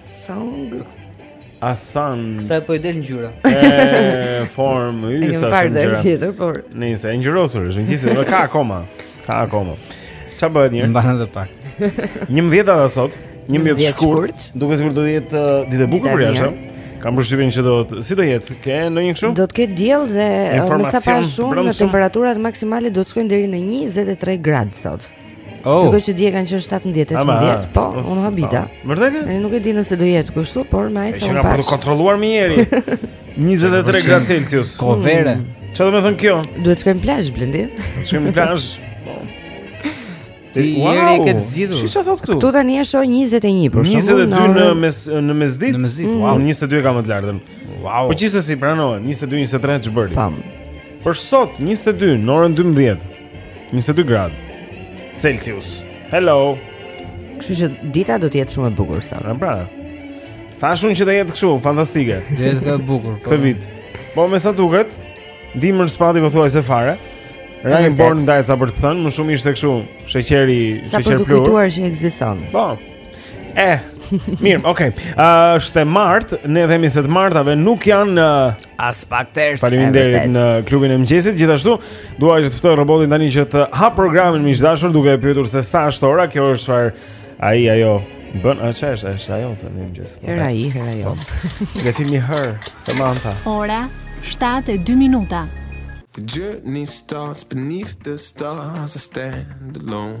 Song. Asan. Sa po i del ngjyra. Ë form i sa. Një farë del tjetër, por. Nëse e ngjyrosur, është ngjisi, por ka akoma. Ka akoma. Çfarë bëhet një? Mbanë edhe pak. 11 ata sot, 11 shkurt, duket sikur do të jetë uh, ditë e bukur për jashtë. Kam përshtypjen që do të si do jetë? Ke ndonjë kështu? Do të ketë diell dhe uh, me sa pashë unë temperaturat maksimale do të shkojnë deri në 23 gradë sot. Oh. Duket që dje kanë qenë 17 e 18, po, po, u habita. Po. Vërtet? Ne nuk e di nëse do jetë kështu, por me aq sa unë pashë. E kishe kontrolluar më herët. 23 gradë Celsius. Kohë vere. Mm. Çfarë do të thotë kjo? Duhet të shkojmë plazh Blendi. Të shkojmë plazh. Po. Ti Jeri e ke zgjidhur. Çfarë thotë këtu? Këtu tani është 21 për shkak. 22 në mes në mesditë. Në mesditë, mm. wow. 22 ka më të lartën. Wow. Po gjithsesi pranohet, 22 23 ç'bëri. Pam. Për sot 22 në orën 12. 22 gradë Celsius. Hello. Kështu që dita do të jetë shumë e bukur sot. Pra. Thashë unë që do jetë kështu, fantastike. Do jetë e bukur. Po. Këtë vit. Po me sa duket, dimër s'pati pothuajse fare. Ra një borë andej sa për të thënë, më shumë ishte kështu, sheqeri, sheqer pluhur. Sa për të kujtuar që ekziston. Po. Eh. Mirë, okay. Ë, uh, është e martë, ne themi se të martat nuk janë uh, Aspak ters. Faleminderit, në klubin e mëngjesit. Gjithashtu, dua që të ftoj robotin tani që të hap programin miq të dashur duke e pyetur se sa është ora, kjo është çfarë ai ajo bën, a çfarë është, është ajo në mëngjes. Herë ai, herë ajo. Po. Le filmi her, Samantha. Ora 7:02 minuta. The journey starts beneath the stars I stand alone.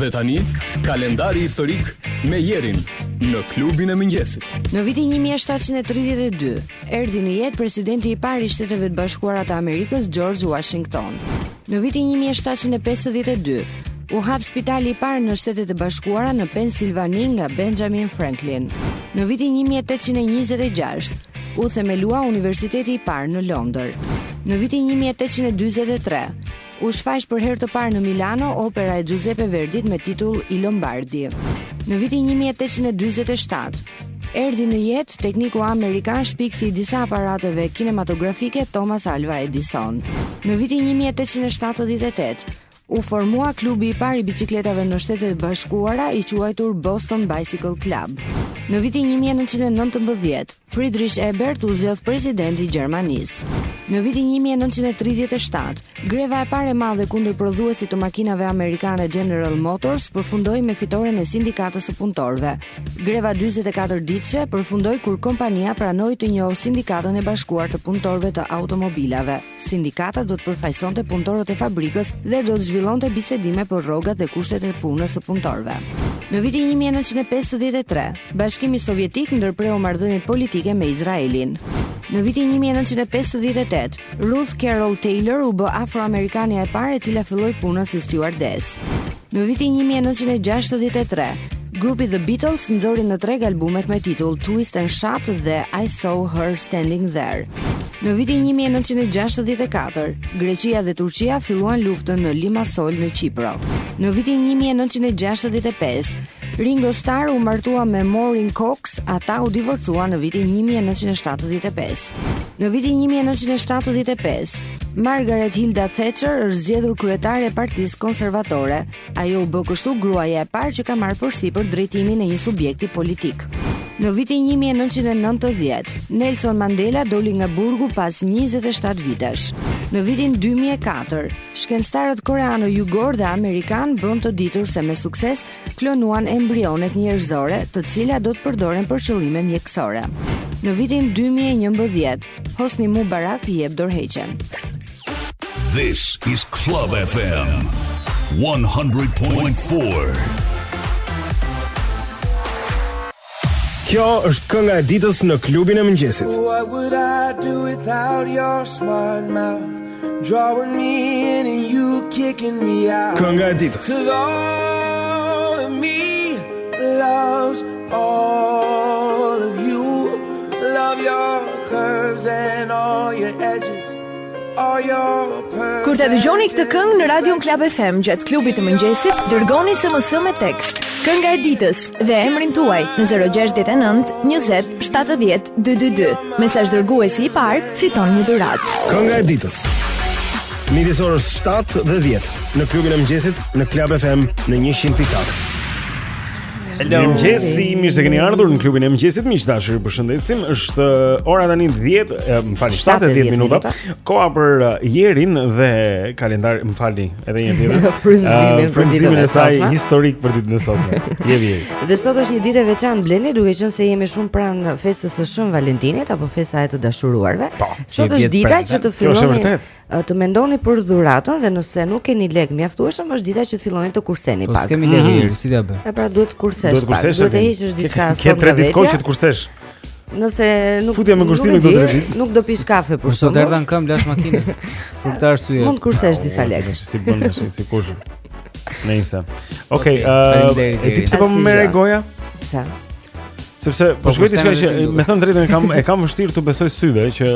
Dhe tani, kalendari historik me Jerin në klubin e mëngjesit. Në vitin 1732, erdhi në jetë presidenti i parë i Shteteve të Bashkuara të Amerikës, George Washington. Në vitin 1752, u hap spitali i parë në Shtetet e Bashkuara në Pensilvani nga Benjamin Franklin. Në vitin 1826, U themelua universiteti i parë në Londër. Në vitin 1843, u shfaq për herë të parë në Milano opera e Giuseppe Verdit me titull I Lombardi. Në vitin 1847, erdhi në jetë tekniku amerikan shpikësi i disa aparateve kinematografike Thomas Alva Edison. Në vitin 1878, u formua klubi i parë i biçikletave në Shtetet e Bashkuara i quajtur Boston Bicycle Club. Në vitin 1919, Friedrich Ebert u zgjodh president i Gjermanisë. Në vitin 1937, greva e parë e madhe kundër prodhuesit të makinave amerikane General Motors përfundoi me fitoren e sindikatës së punëtorëve. Greva 44 ditëshe përfundoi kur kompania pranoi të njohë sindikatën e bashkuar të punëtorëve të automobilave. Sindikata do të përfaqësonte punëtorët e fabrikës dhe do të zhvillonte bisedime për rrogat dhe kushtet e punës së punëtorëve. Në vitin 1953, Bashkimi Sovjetik ndërpreu marrëdhëniet politike me Izraelin. Në vitin 1958, Ruth Carol Taylor u bë afroamerikania e parë e cila filloi punën si stjuardesë. Në vitin 1963, grupi The Beatles nxori në treg albumet me titull Twist and Shout dhe I Saw Her Standing There. Në vitin 1964, Greqia dhe Turqia filluan luftën në Limassol në Qipro. Në vitin 1965, Ringo Starr u martua me Maureen Cox, ata u divorcuan në vitin 1975. Në vitin 1975, Margaret Hilda Thatcher është zgjedhur kryetare e Partisë Konservatore. Ajo u bë kështu gruaja e parë që ka marrë përsipër drejtimin e një subjekti politik. Në vitin 1990, Nelson Mandela doli nga burgu pas 27 vitesh. Në vitin 2004, shkencëtarët koreano-jugorë dhe amerikanë bënë të ditur se me sukses klonuan embrionet njerëzore, të cilat do të përdoren për qëllime mjekësore. Në vitin 2011, Hosni Mubarak jep dorëheqjen. This is Club FM 100.4. Kjo është kënga e ditës në klubin e mëngjesit. What would I do without your smart mouth? Drawing me in and you kicking me out. Kënga e ditës. Cause all of me loves all of you. Love your curves and all your edges. Kur ta dëgjoni këtë këngë në Radio Klab FM gjatë klubit të mëngjesit, dërgoni SMS me tekst. Kënga e ditës, dhe emrin tuaj në 069 20 70 222. Mesazh dërguesi i parë fiton një dhuratë. Kënga e ditës. Midis orës 7 dhe 10 në klubin e mëngjesit në Club FM në 100.4. Hello. Mirëmëngjesi, mirë se keni ardhur në klubin e mëngjesit. Miq të dashur, ju përshëndesim. Është uh, ora tani 10, më falni, 7:10 minuta. Koha për uh, Jerin dhe kalendar, më falni, Edhe një tjetër. Frymëzimin për ditën e sotme. Saj historik për ditën e sotme. Jeri. Dhe sot është një ditë e veçantë Blendi, duke qenë se jemi shumë pranë festës së Shën Valentinit apo festa e të dashuruarve. Po, sot është dita që të filloni të mendoni për dhuratën dhe nëse nuk keni lekë mjaftueshëm, është dita që të filloni të kurseni po, pak. Po s'kemi lekë, mhm. si ta bëj? Pra duhet të kursesh pak. Duhet të heqësh diçka sot nga vetja. Ke 3 ditë kohë që të kursesh. Nëse nuk futja me kursim këto tre ditë. Nuk do pish kafe për sot. Sot erdha në këmbë lash makinën. Për këtë arsye. Mund të kursesh disa lekë. Si bën tash, si kush. Nëse. Okej, eh, e di pse po më merr goja? Pse? Sepse po, po shikoj diçka që me thënë drejtën e kam e kam vështirë t'u besoj syve që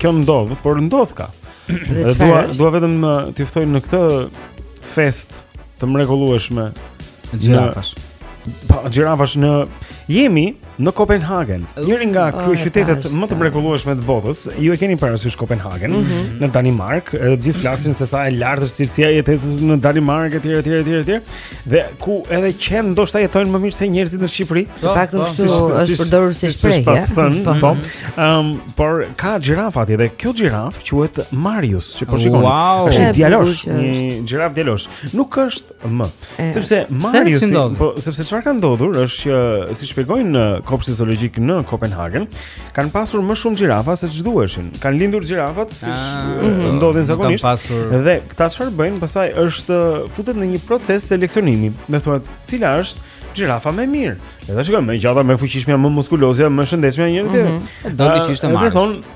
kjo ndodh, por ndodhka. Dhe dua dua vetëm eh, t'ju ftoj në këtë fest të mrekullueshme xhirafash. Po xhirafash ne jemi në Kopenhagen, njëri nga oh, kryeqytetet më të mrekullueshme të botës. Ju e keni parasysh Kopenhagen mm -hmm. në Danimark, edhe të gjithë flasin se sa e lartë është cilësia e jetesës në Danimark etj etj etj etj. Dhe ku edhe qentë ndoshta jetojnë më mirë se njerëzit në Shqipëri. Po, në fakt po. kështu është përdorur si shprehje. Po. Ëm, mhm. por ka xhirafa atje dhe kjo xhirafë quhet Marius. Që po shikoni. Wow, është një djalosh, një xhirafë djalosh. Nuk është më. Sepse Marius, po sepse çfarë ka ndodhur është që si shpjegojnë në kopshtin zoologjik në Kopenhagen, kanë pasur më shumë xhirafa se ç'duheshin. Kanë lindur xhirafat siç ah, mhm. ndodhin zakonisht. Pasur... Dhe këta çfarë bëjnë, pastaj është futet në një proces seleksionimi, me thua, cila është xhirafa më e mirë. Le ta shikojmë, më e gjata, më e fuqishmja, më muskulozja, më e shëndetshmja e një tjetër. Mm -hmm. Do të ishte Mariusi.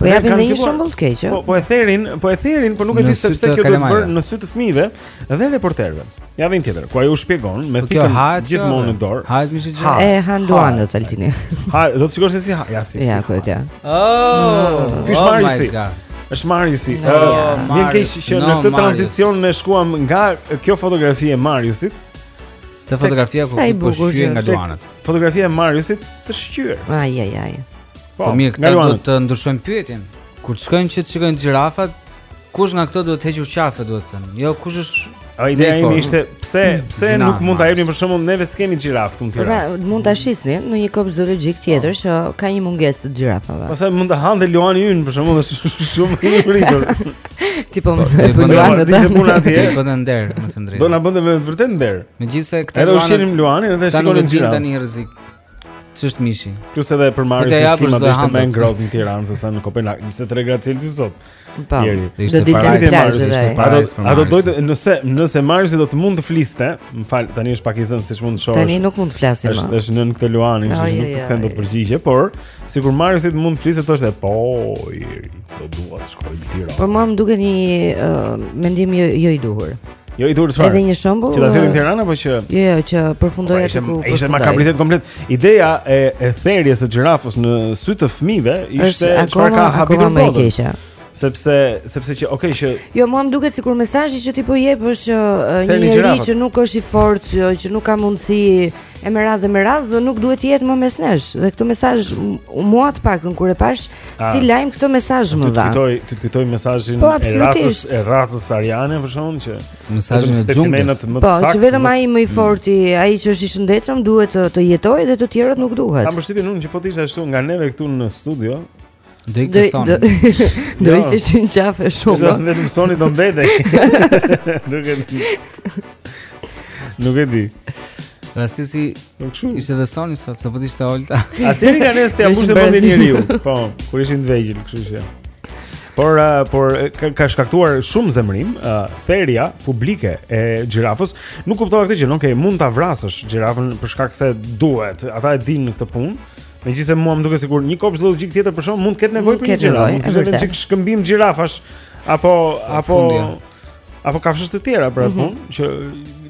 Po japin një shembull të keq, ëh. Po po e therin, po e therin, po nuk e di se pse kjo duhet bërë në sy të fëmijëve dhe reporterëve. Ja vjen tjetër, ku ai u shpjegon me po thikën gjithmonë në dorë. Ha, më shih gjithë. E hanë luanët tani. Ha, do të shikosh se si ha, ja si. Ja, ku e di. Oh, ish oh Mariusi. Është Mariusi. Më vjen keq që në këtë tranzicion ne shkuam nga kjo fotografi e Mariusit. Te fotografia ku po shqyhet nga luanët. Fotografia e Mariusit të shqyer. Ai ai ai. Po, po mirë, këta do të ndryshojnë pyetjen. Kur të shkojnë që të shikojnë xhirafat, kush nga këto duhet hequr qafe, do të thonë. Jo, kush është A ideja ime ishte pse hmm, pse Gjina, nuk mund ta jepni për shembull neve s'kemi xhirafë këtu në Tiranë. Pra, mund ta shisni në një kopsht zoologjik po. tjetër që ka një mungesë të xhirafave. Pastaj mund ta hante luani ynë për shembull është shumë i uritur. Tipo po, me po, luani do të ishte puna atje. Do të nder, me thënë të drejtën. Do na bënte me vërtet nder. Megjithëse këta luani. Edhe ushqenim luanin, edhe shikonim xhirafë. Tani rrezik. Ç'është mishi? Plus edhe për Mariusin klima është më ngrohtë në Tiranë se sa në Kopenhag, 23 gradë Celsius sot. Po. Do të ditë të plazhë dhe. Ato ato do të nëse nëse Mariusi do të mund të fliste, më fal, tani është pak i zënë siç mund të shohësh. Tani nuk mund të flasim më. Është është nën këtë luanin që nuk të kthen dot përgjigje, por sikur Mariusi të mund të fliste thoshte po, do dua të shkoj në Tiranë. Po mua më duket një mendim jo, jo i duhur. Jo i turp çfarë? Edhe një shembull. Që ta zgjidhin në Tiranë apo që Jo, jo, që përfundoi atë ku. Ishte makabritet komplet. Ideja e e therjes së xhirafës në sy të fëmijëve ishte çfarë ka habitur më keq. Sepse sepse që okay që Jo, mua më duket sikur mesazhi që ti po jep është një njeri që nuk është i fortë, jo, që nuk ka mundësi e me radhë me radhë, nuk duhet të jetë më mes nesh. Dhe këtë mesazh mua të paktën kur e pashë Ah. Si lajm këtë mesazh më dha. Të kujtoi, të kujtoi mesazhin po, e racës e racës ariane për shkakun që mesazhin e xhunglës. Po, që vetëm më... ai më i mm. forti, ai që është i shëndetshëm duhet të, të jetojë dhe të tjerët nuk duhet. Kam përshtypjen unë që po të ishte ashtu nga neve këtu në studio. Do ikë Soni. Do jo. hiqeshin qafe shumë. Do vetëm Soni do mbetej. Duke Nuk e di. Rasisi, nuk shumë. Ishte dhe Soni sot, se po të ishte Olta. A si një kanë se apo se mund njeriu. Po, kur ishin të vegjël, kështu që. Por uh, por ka, ka shkaktuar shumë zemërim, uh, therja publike e xhirafës. Nuk kuptova këtë gjë, okay mund ta vrasësh xhirafën për shkak se duhet. Ata e dinë këtë punë. Megjithëse mua më duket sikur një kopsht zoologjik tjetër për shembull mund të ketë nevojë për një xhirafë, mund të ketë një shkëmbim xhirafash apo po, apo apo kafshësh të tjera për atë mhm. punë, që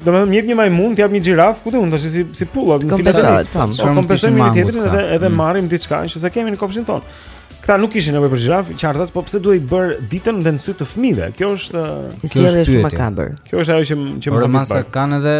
domethënë më jep një majmun, të jap një xhirafë, ku di unë tash si si pulla, në fillim të kam, po kompensojmë një tjetrin edhe edhe mhm. marrim diçka që s'e kemi në kopshtin tonë. Këta nuk kishin nevojë për xhirafë, qartas, po pse duhej bërë ditën dhe në sy të fëmijëve? Kjo është kjo është shumë makabre. Kjo është ajo që që më masa kanë edhe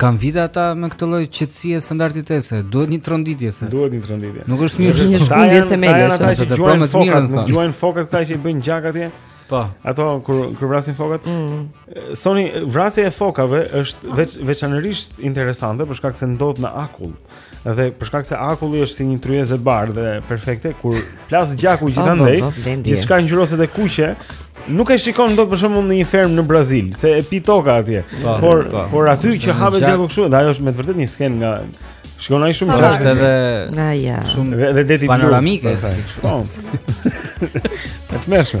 Kanë vite ata me këtë lloj qetësie standardi jetese. Duhet një tronditje se. Duhet një tronditje. Nuk është mirë një shkundje themelesh, ata të promë të mirën thonë. Gjuajnë fokat këta që i bëjnë gjak atje. Po. Ato kur kur vrasin fokat. Mm. Soni vrasja e fokave është veç, veçanërisht interesante për shkak se ndodh në akull. Dhe për shkak se akulli është si një tryezë e bardhë dhe perfekte kur plas gjaku gjithandej, oh, gjithçka ngjyroset e kuqe, nuk e shikon dot për shembull në një fermë në Brazil, se e pi toka atje. Pa, po, por pa. Po. por aty që hapet gjaku kështu, dhe ajo është me të vërtetë një skenë nga Shikon ai shumë gjatë. Është edhe nga ja. Shumë dhe dhe deti panoramike. Po. E tmerrshme.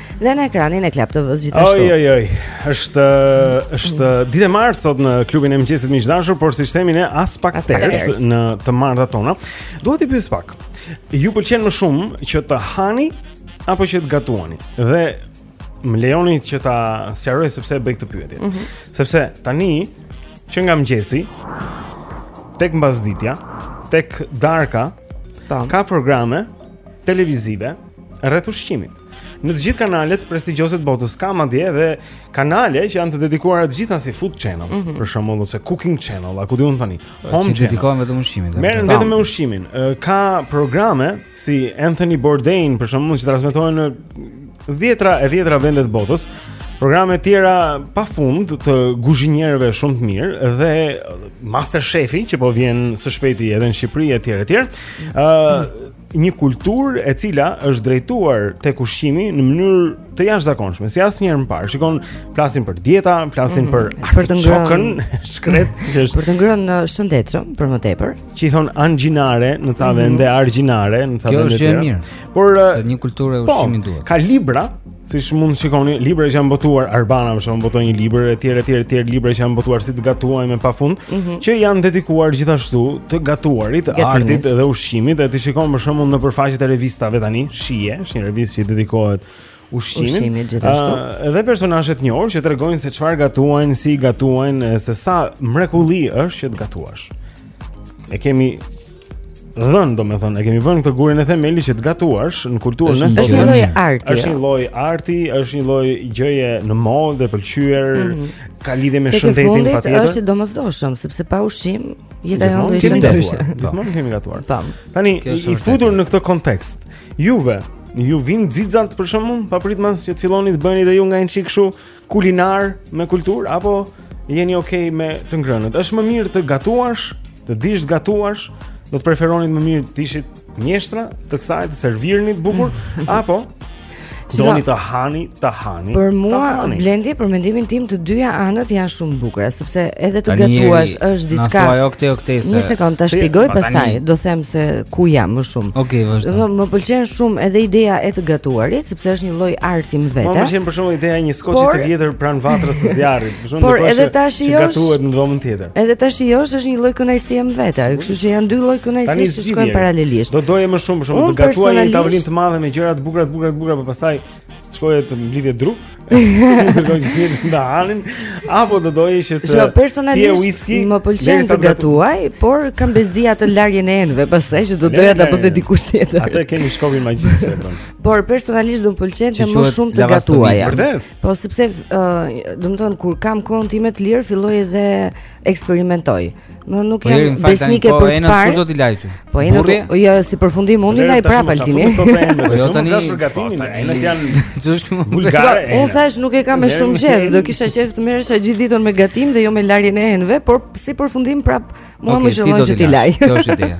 dhe në ekranin e Club TV-së gjithashtu. Oj oj oj, është është ditë e martë sot në klubin e mëngjesit miq të dashur, por siç themi ne aspak ters në të martat tona. Dua t'i pyes pak. Ju pëlqen më shumë që të hani apo që të gatuani? Dhe më lejoni që ta sqaroj sepse bëj këtë pyetje. Mm -hmm. Sepse tani që nga mëngjesi tek mbasditja, tek darka, Tam. ka programe televizive rreth ushqimit. Në të gjithë kanalet prestigjioze të botës ka madje edhe kanale që janë të dedikuara të gjitha si Food Channel, mm -hmm. për shembull ose Cooking Channel, a ku di unë tani. Home Channel. Dedikohen vetëm ushqimit. Merren vetëm me ushqimin. Ka programe si Anthony Bourdain, për shembull, që transmetohen në dhjetra e dhjetra vende të botës. Programe tjera pa fund të guzhinjerëve shumë të mirë dhe Master Chefi që po vjen së shpejti edhe në Shqipëri e tjere tjere uh, një kulturë e cila është drejtuar tek ushqimi në mënyrë të jashtëzakonshme, si asnjëherë më parë. Shikon, flasin për dieta, flasin mm -hmm. për artiçokën, shkretë, që është për të ngrënë në uh, shëndetshëm për më tepër. Që i thon angjinare në ca mhm. vende, mm -hmm. argjinare në ca vende. Kjo është gjë e mirë. Por uh, se një kulturë e po, ushqimit po, duhet. Ka libra Siç mund të shikoni, libra që janë botuar Arbana për shembull botoi një libër e tjerë e tjerë e tjerë libra që janë botuar si të gatuajmë pafund, mm -hmm. që janë dedikuar gjithashtu të gatuarit, Gatimit. artit dhe ushqimit dhe ti shikon për shembull nëpër faqet e revistave tani, Shije, është një revistë që i dedikohet ushqimit. Ushqimit gjithashtu. Uh, edhe personazhet e njohur që tregojnë se çfarë gatuajnë, si gatuajnë, se sa mrekulli është që të gatuash. E kemi dhën, domethënë, e kemi vënë këtë gurin e themelit që të gatuash në kulturën e sotme. Është një lloj arti. Është një lloj arti, është një lloj gjëje në modë dhe e pëlqyer, mm -hmm. ka lidhje me shëndetin patjetër. Është i domosdoshëm, sepse pa ushqim jeta jonë do të ishte ndryshe. Gjithmonë kemi gatuar. Tam. Po. Tani i futur në këtë kontekst. Juve, ju vin xixat për shembull, papritmas që të filloni të bëni dhe ju nga një çik kështu, kulinar me kulturë apo jeni okay me të ngrënit. Është më mirë të gatuash, të dish të gatuash, do të preferonit më mirë të ishit mjeshtra, të kësaj të servirnit bukur apo doni ta hani, ta hani. Për mua Blendi për mendimin tim të dyja anët janë shumë të bukura, sepse edhe të gatuash është diçka. Na thua jo këtë Një sekond, ta shpjegoj pastaj, do them se ku jam më shumë. Okej, okay, vazhdo. Më pëlqen shumë edhe ideja e të gatuarit, se është një lloj arti më vetë. Po më pëlqen për shembull ideja e një skoçi të vjetër pranë vatrës së zjarrit, për shembull. Edhe ta shijosh. Gatuhet në dhomën tjetër. Edhe ta shijosh është një lloj kënaqësie më vetë, kështu që janë dy lloj kënaqësie që shkojnë paralelisht. Do doje më shumë për shembull të gatuaje një tavolinë të madhe me gjëra të bukura të bukura të bukura, por pastaj të mblidheshin. Kërkoj të pjetë të ta hanin Apo do të doje që të Shka, personalisht whisky, më pëlqen të gatuaj Por kam bezdi atë larjen e enëve pastaj që do doja ta bënte dikush tjetër Atë e kemi shkopin magjik Por personalisht do më pëlqente më shumë të gatuaja. Po sepse uh, domethënë kur kam kohën time të lirë filloj edhe eksperimentoj. Më nuk po, jam besnike po, për të parë. Po do t'i lajë. Po ai nuk jo si përfundim mundi ai prapë altini. Po jo tani flas për gatimin, ai nuk janë çështje vulgare. Unë thashë nuk e kam me shumë qejf, do kisha qejf të merresha gjithë ditën me gatim dhe jo me larjen e enëve, por si përfundim prapë mua më zhvon që t'i laj. Kjo është ideja.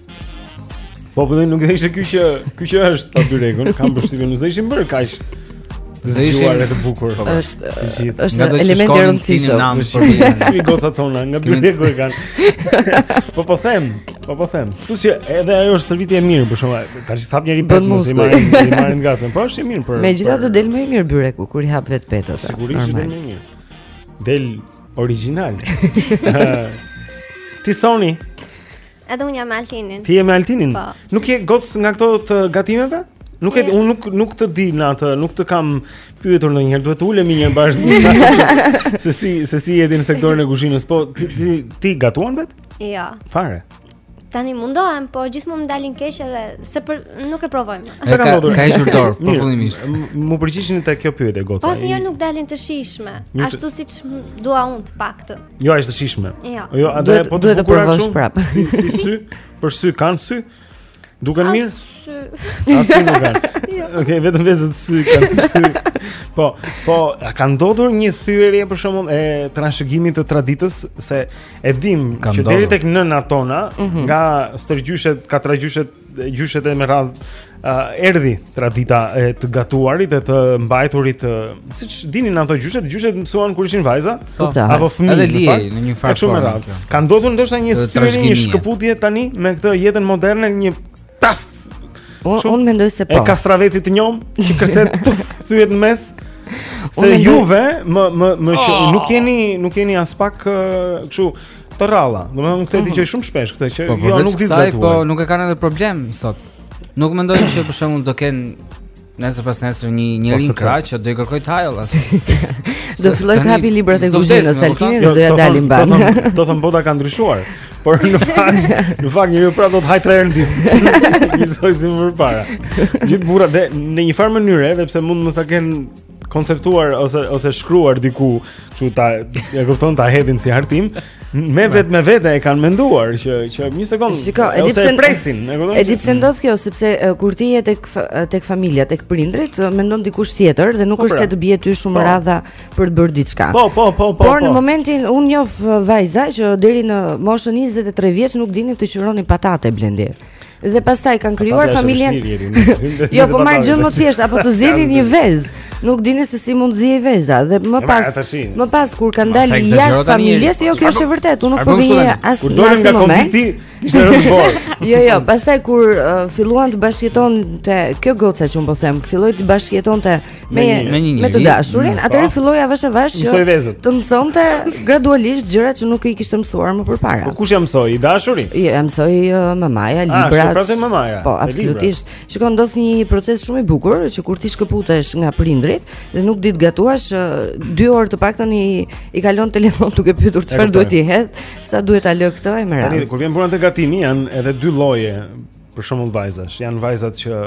Po po nuk e dish ky që ky që është pa byrekun, kam përshtypjen se ishin bërë kaq. Zgjuar e të bukur. Po, po. Është është element i rëndësishëm. Ti gocat tona nga byreku e kanë. Po po them, po po them. Kështu që edhe ajo është shërbim i mirë për shkak tash sa njëri bëhet mos i marrin, i marrin gatshëm. Po është i mirë për. Megjithatë del më i mirë byreku kur i hap vetë petët. Sigurisht del më mirë. Del origjinal. Ti Soni Edhe unë jam me Altinin. Ti je me Altinin? Po. Nuk je gocë nga këto të gatimeve? Nuk e, unë nuk nuk të di në atë, nuk të kam pyetur ndonjëherë, duhet të ulemi një herë bashkë. se si se si je ti në sektorin e kuzhinës, po ti ti, ti gatuan vetë? Jo. Ja. Fare. Tani mundohem, po gjithmonë më dalin keq edhe se për, nuk e provojmë. Çka ka ndodhur? Ka hequr dorë përfundimisht. M'u përgjigjeni te kjo pyetje goca. Asnjëherë nuk dalin të shijshme, ashtu siç dua unë të paktën. Jo, është e shijshme. Jo, jo atë po duhet të provosh prapë. Si si sy? Për sy kanë sy? Duken mirë? Sy. As sy nuk kanë. Jo. Okej, vetëm vezët sy kanë sy. Po, po, a ka ndodhur një thyerje për shembull e trashëgimit të traditës se e dim që deri tek nëna tona mm -hmm. nga stërgjyshet, katragjyshet gjyshet e me radhë uh, erdhi tradita e të gatuarit e të mbajturit uh, siç dinin ato gjyshet gjyshet mësuan kur ishin vajza po, po. apo fëmijë edhe në një farë, po, ka ndodhur ndoshta një thyerje një shkëputje tani me këtë jetën moderne një tak unë unë mendoj se po e kastraveci të njomë që kërcet të thyhet në mes se juve më më më oh. nuk jeni nuk jeni aspak kështu Të rralla. Domethënë këtë e dëgjoj mhm. shumë shpesh këtë që po, jo nuk di të gatuaj. Po nuk e kanë edhe problem sot. Nuk mendoj që për shembull do kenë Nëse pasnesër një një po, ring kraq, do i kërkojë të hajë as. Do fillojë të hapi librat e kuzhinës, Altin, do ia dalim mbanë. Do thonë bota ka ndryshuar. Por në fakt, në fakt njeriu prapë do të hajë tre herë në ditë. Njësoj si më parë. Gjithë burrat në një farë mënyre, edhe pse mund të mos ta kenë konceptuar ose ose shkruar diku, kështu ta e kupton ta hedhin si hartim, me vete me vete e kanë menduar që që një sekondë Shiko, e ose e presin, e kupton? E di pse ndodh kjo sepse kur ti je tek tek familja, tek prindërit, mendon dikush tjetër dhe nuk po, është pra. se të bie ty shumë po. radha për të bërë diçka. Po, po, po, po. Por në po. momentin unë njoh vajza që deri në moshën 23 vjeç nuk dinin të qëronin patate Blendi. Dhe pastaj kanë krijuar familjen. Jo, po marr gjë më të thjeshtë apo të ziente një vezë. Nuk dinin se si mund të ziej veza dhe më jo, pas më pas kur kanë dalë jashtë familjes, jo kjo është e vërtetë, unë nuk po vij nga, as kur dolën nga konvikti, ishte rënë borë. Jo, jo, pastaj kur uh, filluan të bashkëjetonte kjo goca që unë po them, filloi të bashkëjetonte me me një me të dashurin, mm, atëherë po. filloi avash avash që të mësonte gradualisht gjëra që nuk i kishte mësuar më përpara. Po kush ja mësoi? I dashuri? Jo, ja mësoi uh, mamaja, libra. Ah, është pranë mamaja. Po, absolutisht. Shiko ndodh një proces shumë i bukur që kur ti shkëputesh nga prindrit dhe nuk di të gatuash 2 uh, orë të paktën i i kalon në telefon duke pyetur çfarë duhet të hedh, sa duhet ta lë këtë e më radhë. Kur vjen puna te gatimi janë edhe dy lloje për shembull vajzash, janë vajzat që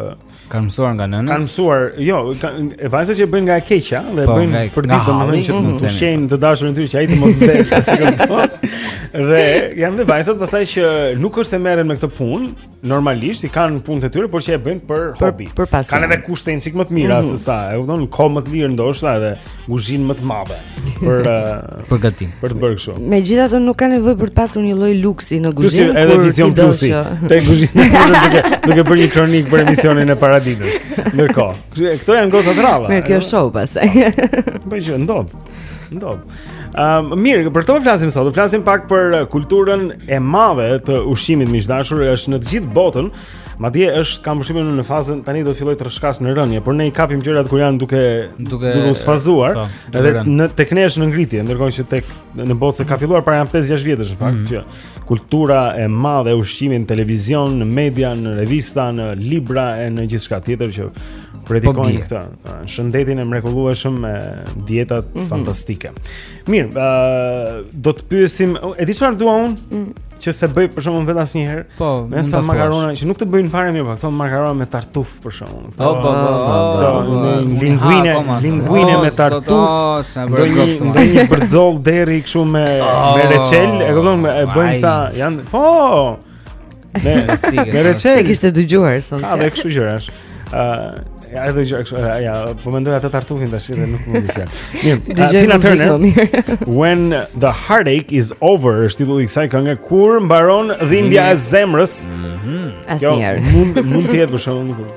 Kan mësuar nga nëna. Kan mësuar, jo, e vajzat që e bëjnë nga e keqja dhe e po, bëjnë për ditë domethënë që të ushqejnë të dashurin e tyre që ai të mos vdes. Dhe janë dhe vajzat pasaj që nuk është se merren me këtë punë, normalisht i kanë punët e tyre, por që e bëjnë për hobi. Kanë edhe kushte një çik më të mira mhm. se sa, e kupton, kohë më të lirë ndoshta edhe kuzhinë më të madhe për uh, për gatim. Për të bërë kështu. Megjithatë nuk ka nevojë për të pasur një lloj luksi në kuzhinë. Plus edhe vizion plusi. Te kuzhina duke duke bërë një kronik për emisionin e paradites. Ndërkohë, këto janë goca të rralla. Mirë, kjo show pastaj. Po që ndodh. Ndodh. Ëm um, mirë, për këto po flasim sot, do flasim pak për kulturën e madhe të ushqimit miq të dashur, është në të gjithë botën. Madje është kam përshtypjen në fazën tani do të filloj të rrshkas në rënie, por ne i kapim gjërat kur janë duke duke duke sfazuar. Po, edhe në tek ne është në ngritje, ndërkohë që tek në botë ka filluar para nja 5-6 vjetësh në fakt mm. që kultura e madhe e ushqimit në televizion, në media, në revista, në libra e në gjithçka tjetër që predikojnë po këtë shëndetin e mrekullueshëm me dietat mm -hmm. fantastike. Mirë, uh, do t'i pyesim, e di çfarë dua unë? Mm. Që s'e bëj për shembull vetë asnjëherë. Po, ca makarona që nuk të bëjnë fare mirë, po këto makarona me tartuf për shembull. Po, po, po. Ah, ah, ah, linguine, linguine me tartuf. Ndonjë ndonjë bërxollë derri kështu me me reçel, e kupton, e bëjnë sa janë. Po. Ne, me reçel. S'e kisha dëgjuar. A dhe kështu gjërash. Ë, ja edhe jo kështu, ja, po mendoj atë tartufin tash dhe nuk mund të them. Mirë, Tina Turner. When the heartache is over, është titulli i kësaj kënge kur mbaron dhimbja e zemrës. Mhm. Asnjëherë. Mund mund të jetë për shembull.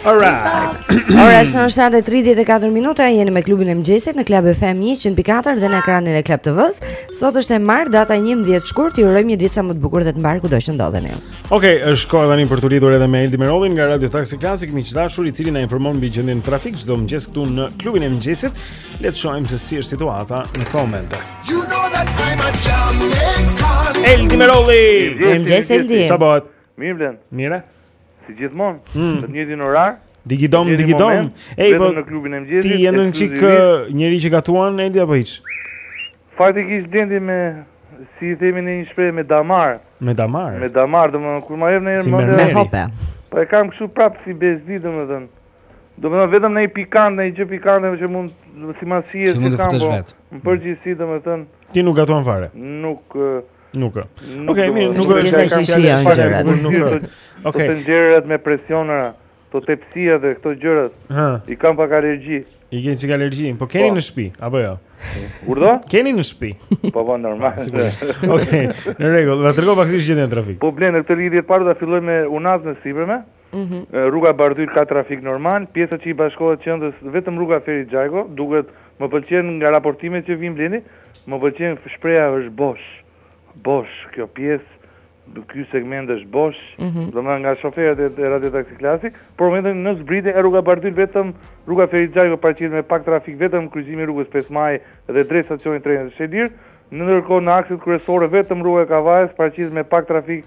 Alright. Ora është 7:34 minuta, jeni me klubin e mëngjesit në Club FM 100.4 dhe në ekranin e Club TV-s. Sot është e martë, data 11 shkurt, ju urojmë një ditë sa më të bukur dhe të mbarë kudo që ndodheni. Okej, okay, është koha tani për t'u lidhur edhe me Eldi Merollin nga Radio Taxi Classic, miq të dashur, i cili na informon mbi gjendjen e trafikut çdo mëngjes këtu në klubin e mëngjesit. Le të shohim se si është situata në këto momente. You know that I'm a champion. Eldi Merolli. Mëngjes Eldi. Ça bëhet? Mirë Blend. Mirë. Si gjithmonë, hmm. në të njëjtin orar. Digidom, digidom. Ej, po në klubin e mëngjesit. Ti je një çik njeri që gatuan Eldi apo hiç? Faktikisht Blendi me si i themi ne një shprehje me damar. Me damar. Me damar, domethënë kur më jep në një moment. Me hope. Po e kam kështu prap si bezdi domethënë. Domethënë vetëm në një pikant, në një gjë pikante që mund si masijet që kam. Si mund të fitosh po, vetë. Në përgjithësi domethënë. Ti nuk gatuan fare. Nuk Nuk ë. Okej, mirë, nuk është se kam fjalë të fare, por nuk ë. Okej. Tenxheret me presion e ato tepsia dhe këto gjërat. Hë. I kam pak alergji. I keni çik alergji, po keni po. në shtëpi apo jo? Urdhro? Keni në shtëpi. Po po normal. Okej. Në rregull, na trego pak si është gjendja e trafikut. Po Blend në këtë lidhje të parë ta filloj me unazën e sipërme. Rruga Bardhyl ka trafik normal, pjesa që i bashkohet qendrës vetëm rruga Ferit Xhajko, duket, më pëlqen nga raportimet që vijnë Blendi, më pëlqen shprehja është bosh, bosh kjo pjesë, ky segment është bosh, domethënë nga shoferët e Radio Taxi Classic, për momentin në zbritje nga rruga Bardhyl vetëm rruga Ferit Xhajko paraqitet me pak trafik vetëm kryqëzimi i rrugës pesë Maj dhe drejt stacionit të trenit është e lirë, ndërkohë në akset kryesore vetëm rruga e Kavajës paraqitet me pak trafik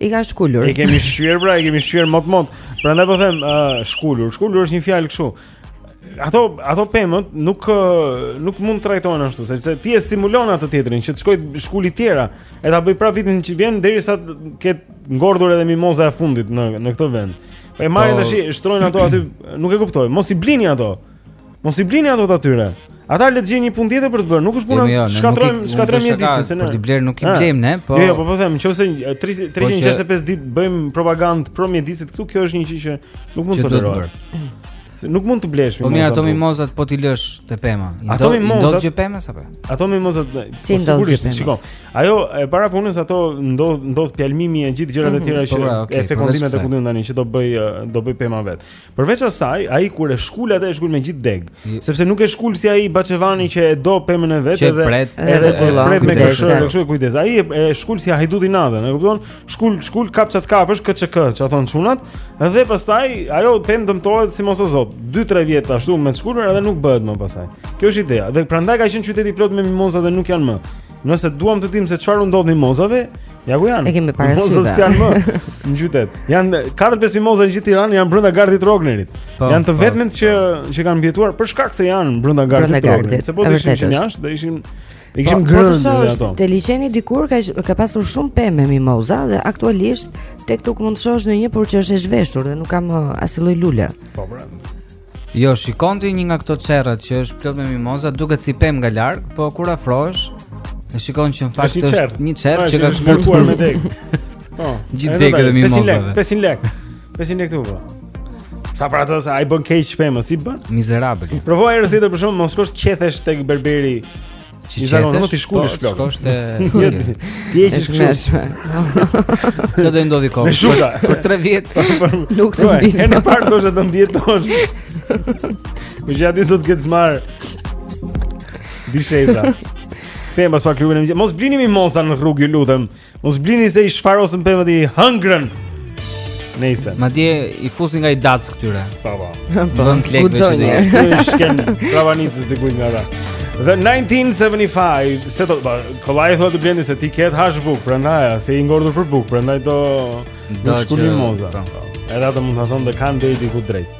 I ka shkulur. I kemi shqyer pra, i kemi shqyer mot à mot. Prandaj po them, uh, shkulur. Shkulur është një fjalë kështu. Ato ato pemët nuk nuk mund të trajtohen ashtu, sepse ti e stimulon atë tjetrin që të shkojë shkuli tjera, e ta bëjë prapë vitin që vjen derisa të ketë ngordhur edhe mimoza e fundit në në këtë vend. Po e marrin po- tash, shtrojnë ato aty, nuk e kuptoj. Mos i blini ato. Mos i blini ato atyre. Ata le të gjejnë një punë tjetër për të bërë. Nuk është puna jo, të shkatrrojmë, shkatrrojmë një ditë se ne. Për të blerë nuk i blejmë ne, po. Jo, jo, po po them, nëse 365 po ditë bëjmë propagandë pro mjedisit këtu, kjo është një gjë që nuk mund të tolerohet. Se nuk mund të blesh mimoza. Po mirë, ato mimozat po t'i lësh te pema. Ato mimozat do gjë pemës apo? Ato mimozat po sigurisht, shiko. Ajo e para e punës ato ndodh ndodh pjalmimi e gjithë gjërat e mhm, tjera po që pra, po e fekondimet e ku di un tani që do bëjë do bëjë pema vetë. Përveç asaj, ai kur e shkul atë e shkul me gjithë degë, sepse nuk e shkul si ai bahçevani që e do pemën e vet edhe pret, edhe pret me kështu, kështu kujdes. Ai e shkul si hajduti natën, e kupton? Shkul, shkul kap ça të kapësh KÇK, ça thonë çunat, dhe pastaj ajo pemë dëmtohet si mos o zot. 2-3 vjet ashtu me të shkulur edhe nuk bëhet më pastaj. Kjo është ideja. Dhe prandaj ka qenë qyteti plot me mimoza dhe nuk janë më. Nëse duam të dimë se çfarë u ndodhi mimozave, Ja ku janë? E kemi para syve. Mimoza s'janë më në qytet. Janë 4-5 mimoza në gjithë Tiranën janë brenda gardhit të Rognerit. Po, janë të po, vetmet po. që që kanë mbijetuar për shkak se janë brenda gardhit të Rognerit. Se po të ishin jashtë, do ishin E kishim po, ngrënë po, ato. Te liqeni dikur ka ka pasur shumë pemë me mimoza dhe aktualisht tek tuk mund të shohësh ndonjë por që është e zhveshur dhe nuk ka më asnjë lloj lule. Po, bravo. Jo, shikon ti një nga këto çerrat që është plot me mimoza, duket si pemë nga larg, po kur afrohesh, e shikon që në fakt është një çerr, një çerr që ka shpërthyer me degë. Po, gjithë degët e mimozave. 500 lek, 500 lek, 500 lek tufa. Sa për atë sa i bën keq pemës, si bën? Mizerabel. Provoje një herë ti të mos shkosh të qethesh tek berberi T'i zgjosh me t'i shkulësh flokët. Po, shkosh te. Ti je çish kështu. Sa do ndodhi kohë? Me shuka. Për 3 vjet. Nuk të mbi. Herën e parë do të mbietosh. Me jadi do të ketë marr. Disheza. Hë pra pra klubi e mëngjesit. Mos blini mimoza në rrugë, ju lutem. Mos blini se i shfarosën pemët i hëngrën. Nëse. Madje i fusni nga një dackë këtyre. Po po. Do të lek vetë. Do të shken travanicës diku nga ata. The 1975, thotë kollaj thua ti Blendi se ti ke të hash buk, prandaj s'je i ngordhur për buk, prandaj do të shkulë mimoza. Po. Edhe ata mund të thonë se kanë deri diku drejt.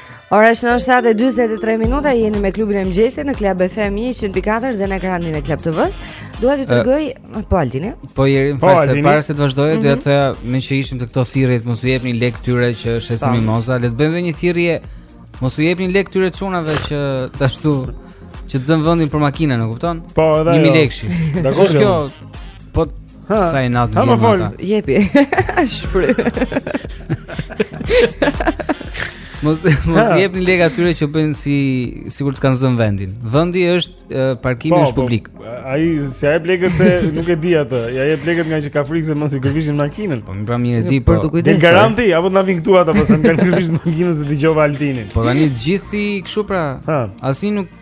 Ora është 7:43 minuta, jeni me klubin e mëngjesit në Club FM 104 dhe në ekranin e Club TV-s. Dua t'ju tregoj ah. po Altini. Po Jeri, më fal se para se të vazhdojmë, mm -hmm. do të thoja meqë ishim te këto thirrjet mos u jepni lek këtyre që shesin mimoza, le të bëjmë edhe një thirrje mos u jepni lek këtyre çunave që ashtu që të zënë vendin për makinën, e kupton? Po, edhe. 1000 jo. lekësh. Dakor. Kjo po Ha, sa i natë vjenë më ta Jepi, shpry Mos, mos jepni lekë atyre që bëjnë si sikur të kanë zënë vendin Vëndi është parkimi po, është po, publik po, Ai, s'ia jep lekët se nuk e di atë Ia jep lekët ngaqë ka frikë se mos i gërvishin makinën Po më pra mirë e di po dil garant ti, apo të na vinë këtu ata Po se më kanë gërvishur makinën se dëgjova Altinin Po tani gjithë kështu pra Po s'i nuk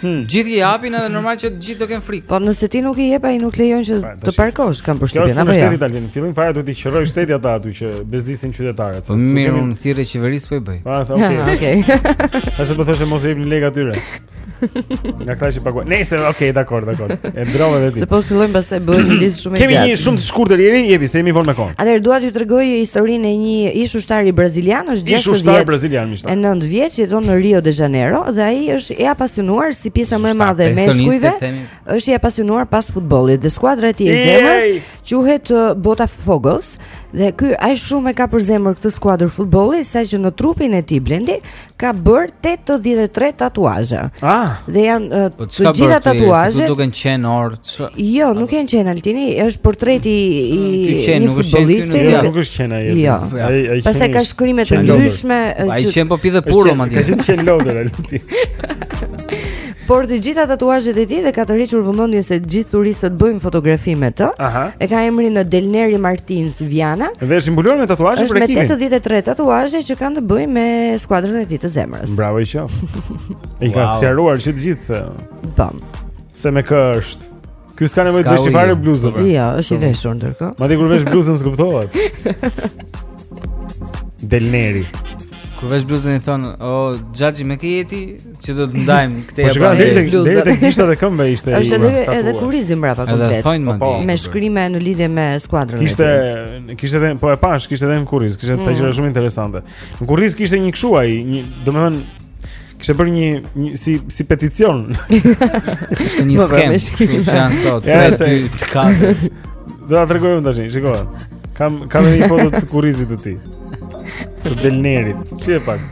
Hmm. Gjithë i japin edhe normal që të gjithë do kenë frikë. Po nëse ti nuk i jep ai nuk lejon që pra, të parkosh, kam përshtypjen apo jo. Kjo është shteti italian. Fillim fare duhet t'i qërojë shteti ata aty që bezdisin qytetarët. Po mirë, unë thirrje qeverisë po i bëj. Ah, okay. okay. A se po thoshe mos i jepni lekë atyre. Nga këta që paguajnë. Nëse, okay, dakor, dakor. E ndrova vetë. Se po fillojmë pastaj bëhet një listë shumë e gjatë. Kemi një shumë të shkurtër Jeri, jepi se jemi vonë me kohë. Atëherë dua t'ju tregoj historinë e një ish-ushtari brazilian, është 60 vjeç. Ish-ushtar brazilian. E 9 vjeç jeton në Rio de Janeiro dhe ai është i apasionuar si pjesa më e madhe e meshkujve, është i apasionuar pas futbollit. Dhe skuadra e tij e zemrës quhet uh, Botafogos dhe ky aq shumë e ka për zemër këtë skuadër futbolli, saqë në trupin e tij Blendi ka bërë 83 tatuazhe. Ah, dhe janë uh, po të gjitha tatuazhet. Po duken qenë or Së, jo, nuk janë qen Altini, është portreti i një futbollisti. Nuk, nuk, nuk është qen ai. Jo. Pastaj ka shkrime të ndryshme. Ai qen po pidhe puro madje. Ka qenë qen lodër Altini. Por të gjitha tatuazhet e tij dhe ka tërhequr vëmendjen se gjithë turistët bëjnë fotografi me të. Aha. E ka emrin në Delneri Martins Viana. Dhe është mbuluar me tatuazhe për ekipin. Është me 83 tatuazhe që kanë të bëjnë me skuadrën e tij të zemrës. Bravo i qoftë. Ai ka sqaruar që të gjithë. Bam. Se me kë është? Ky s'ka nevojë të veshë fare bluzën. Po. Jo, është i veshur ndërkohë. Madje kur vesh bluzën s'kuptohet. Delneri. Kur vesh bluzën i thon, "O xhaxhi me kë je ti që do të ndajmë këtë apo atë bluzë." Deri tek gishtat dhe këmbë ishte. Është edhe edhe kurizi mbrapa komplet. Edhe thonë madje. Po, po. Me shkrime në lidhje me skuadrën. Kishte kishte edhe po e pash, kishte edhe në kuriz, kishte mm. ca gjëra shumë interesante. Në kuriz kishte një kshu ai, një, domethënë Kishte bërë një, një si si peticion. Kishte një po, pra, skem, kështu që janë këto 3 2 4. Do ta tregoj unë tash, shikoj. Kam kam një foto të kurrizit të tij. Të Delnerit. Shihe pak.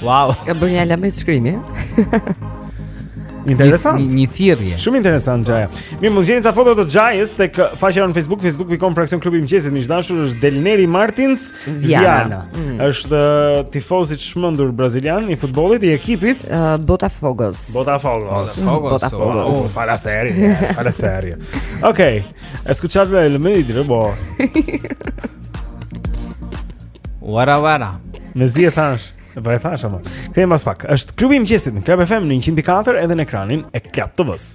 Wow. Ka bërë një alamet shkrimi, eh? Interesant. Një, një thirrje. Shumë interesant Xhaja. Mund t'i gjeni ca foto të Xhajës tek faqja në Facebook, facebook.com fraksion klubi i mëngjesit, miq dashur, është Delneri Martins Viana. Mm. Është uh, tifoz i çmendur brazilian i futbollit i ekipit uh, Botafogo. Botafogo. Botafogo. Botafogo. Fala sério. Fala sério. Okej. Escuchad la el medi, bo. Wara wara. Mezi e thash. Po e thash ama. Kthehemi pas pak. Është klubi i mëngjesit në Club FM në 104 edhe në ekranin e Club TV-s.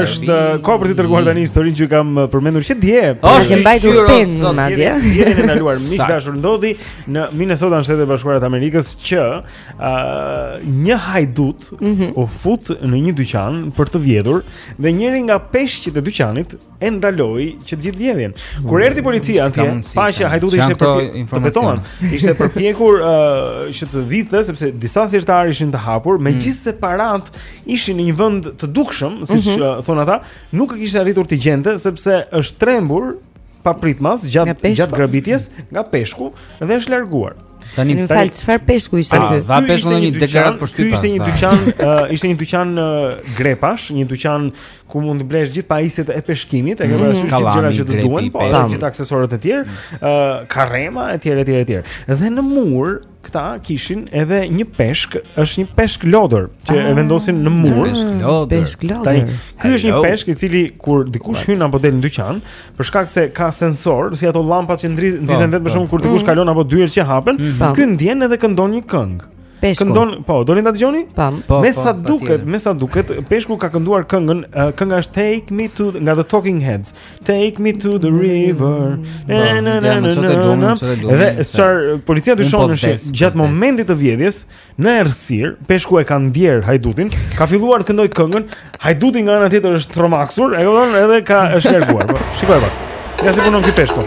Është koha për të treguar tani historinë që kam uh, përmendur që dje. Është e mbajtur peng madje. Jeni në ndaluar miq dashur ndodhi në Minnesota në Shtetet e Bashkuara të Amerikës që ë uh, një hajdut mhm. u fut në një dyqan për të vjedhur dhe njëri nga peshqit e dyqanit e ndaloi që të gjithë vjedhjen. Kur erdhi policia atje, paqja hajduti ishte për të Ishte përpjekur uh, që të vidhte sepse disa sirtar ishin të hapur, mm. megjithëse parat ishin në një vend të dukshëm, siç mm -hmm. thon ata, nuk kishte arritur t'i gjente sepse është trembur papritmas gjatë gjatë grabitjes nga peshku dhe është larguar. Tani më fal çfarë peshku ishte ky? Dha peshku në një deklaratë për shtyp. Ishte një dyqan, uh, ishte një dyqan uh, grepash, një dyqan ku mund të blesh gjithë pajisjet e peshkimit, e ke parasysh mhm. gjithë gjërat që të duhen, po edhe gjithë aksesorët e tjerë, uh, karrema etj etj etj. Dhe në mur këta kishin edhe një peshk, është një peshk lodër që ah, e vendosin në mur. Peshk lodër. Peshk lodër. Tani, ky është një peshk i cili kur dikush hyn apo del në dyqan, për shkak se ka sensor, si ato llampat që ndri, po, ndizen vetëm për po. shkak kur dikush mm. kalon apo dyert që hapen, mm. po. ky ndien edhe këndon një këngë. Peshku. Këndon, po, doni ta dëgjoni? Po, po. Me sa duket, me sa duket, peshku ka kënduar këngën, kënga është Take Me to nga The Talking Heads. Take me to the river. Na na na na na. Dhe çfarë policia dyshon është se gjatë momentit të vjedhjes në errësir, peshku e ka ndier hajdutin, ka filluar të këndojë këngën, hajduti nga ana tjetër është tromaksur, e kupton, edhe ka është larguar. Po, shikoje pak. Ja si punon ky peshku.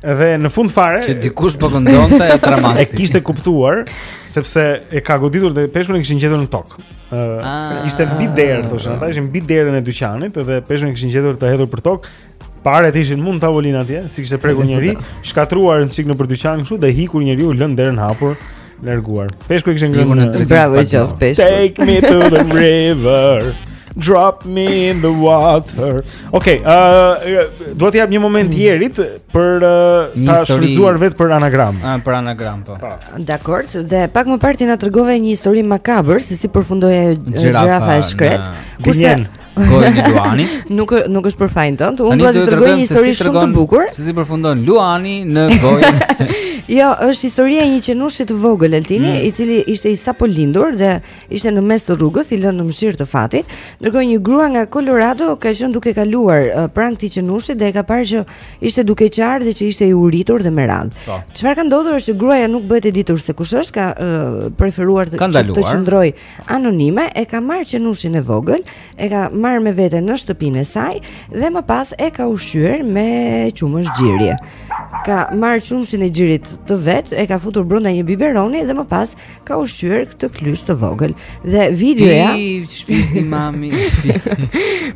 Dhe në fund fare që dikush po këndonte e tromaksi. E kishte kuptuar sepse e ka goditur dhe peshkun e kishin gjetur në tokë. Ëh, uh, ah. ishte mbi derë, thoshin ata, ishin mbi derën e dyqanit dhe peshkun e kishin gjetur të hedhur për tokë. Paret ishin mu në tavolinë atje, s'i kishte prekur njeri, shkatërruar një çik nëpër dyqan kështu dhe ikur njeriu lënë derën hapur. Larguar. Peshku e kishin ngrënë në drejtim. Bravo, i qoftë peshkut. Take me to the river. Drop me in the water. Okej, okay, ë uh, dua t'i jap një moment Erit për uh, ta shfrytzuar vetë për anagram. Ah, për anagram po. po. Dakor, dhe pak më parë ti na tregove një histori makabër se si përfundoi ajo gjirafa e shkretë. Kurse gojën e luanit. nuk nuk është për fajin tënd. Unë dua të tregoj një histori si shumë të bukur. Si si përfundon luani në gojën? jo, është historia e një qenushi të vogël Altini, mm. i cili ishte i sapolindur dhe ishte në mes të rrugës, i lënë në mëshirë të fatit. Ndërkohë një grua nga Colorado ka qenë duke kaluar uh, pranë këtij qenushi dhe e ka parë që ishte duke qarë dhe që ishte i uritur dhe me radhë. Po. Çfarë ka ndodhur është që gruaja nuk bëhet e ditur se kush është, ka uh, preferuar të, të qëndrojë anonime e ka marrë qenushin e vogël, e ka marrë me vete në shtëpinë e saj dhe më pas e ka ushqyer me qumësht gjiri. Ka marrë qumshin e gjirit të vet, e ka futur brenda një biberoni dhe më pas ka ushqyer këtë klysh të vogël. Dhe videoja, shpirti i mamit.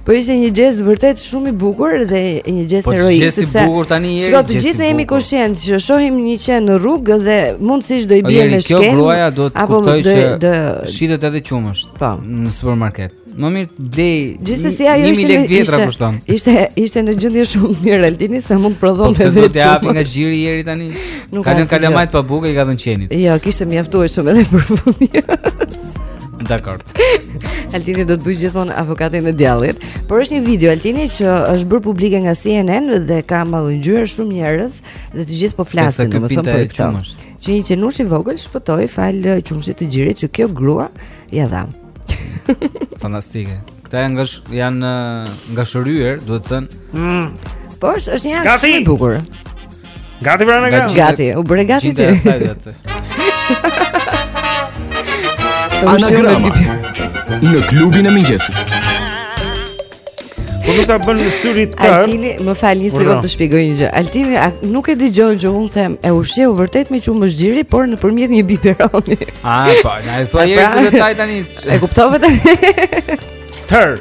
Po ishte një gjest vërtet shumë i bukur dhe një gjest po heroik sepse. Po gjest i bukur tani Eri. Shiko të gjithë jemi koshientë që shohim një qen në rrugë dhe mundësisht do i biem me shkelm. Kjo gruaja do të kuptojë që do... shitet edhe qumësht po. në supermarket. Më mirë blej. Gjithsesi ajo ishte një vjetra kushton. Ishte ishte në gjendje shumë mirë Altini sa mund prodhon po, vetë. Po do të japin nga gjiri Eri tani. Ka lënë kalamajtë pa bukë i ka dhënë qenit. Jo, kishte mjaftuar shumë edhe për fëmijë. Dakor. Altini do të bëjë gjithmonë avokatin e djallit, por është një video Altini që është bërë publike nga CNN dhe ka mallëngjyer shumë njerëz dhe të gjithë po flasin domethënë për këtë. Që një qenush i vogël shpëtoi falë uh, qumështit të gjirit që kjo grua ia dha. Fantastike. Këta janë ngash janë uh, ngashëryer, duhet të thonë. Mm. Po është është një akt shumë i bukur. Gati për anagram? Gati, u bëre gati ti. Anagrama në klubin e mëngjesit. Po nuk ta bën syri tërr. Altini, më fal, se do të shpjegoj një gjë. Altini a, nuk e dëgjon që unë them, e ushqeu vërtet me qumësht gjiri, por nëpërmjet një biberoni. Ah, po, na e thua Jeri pra, këtë detaj tani. E kuptove tani? Tërr,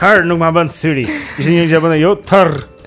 tërr nuk ma bën syri. Ishte një gjë apo jo tërr.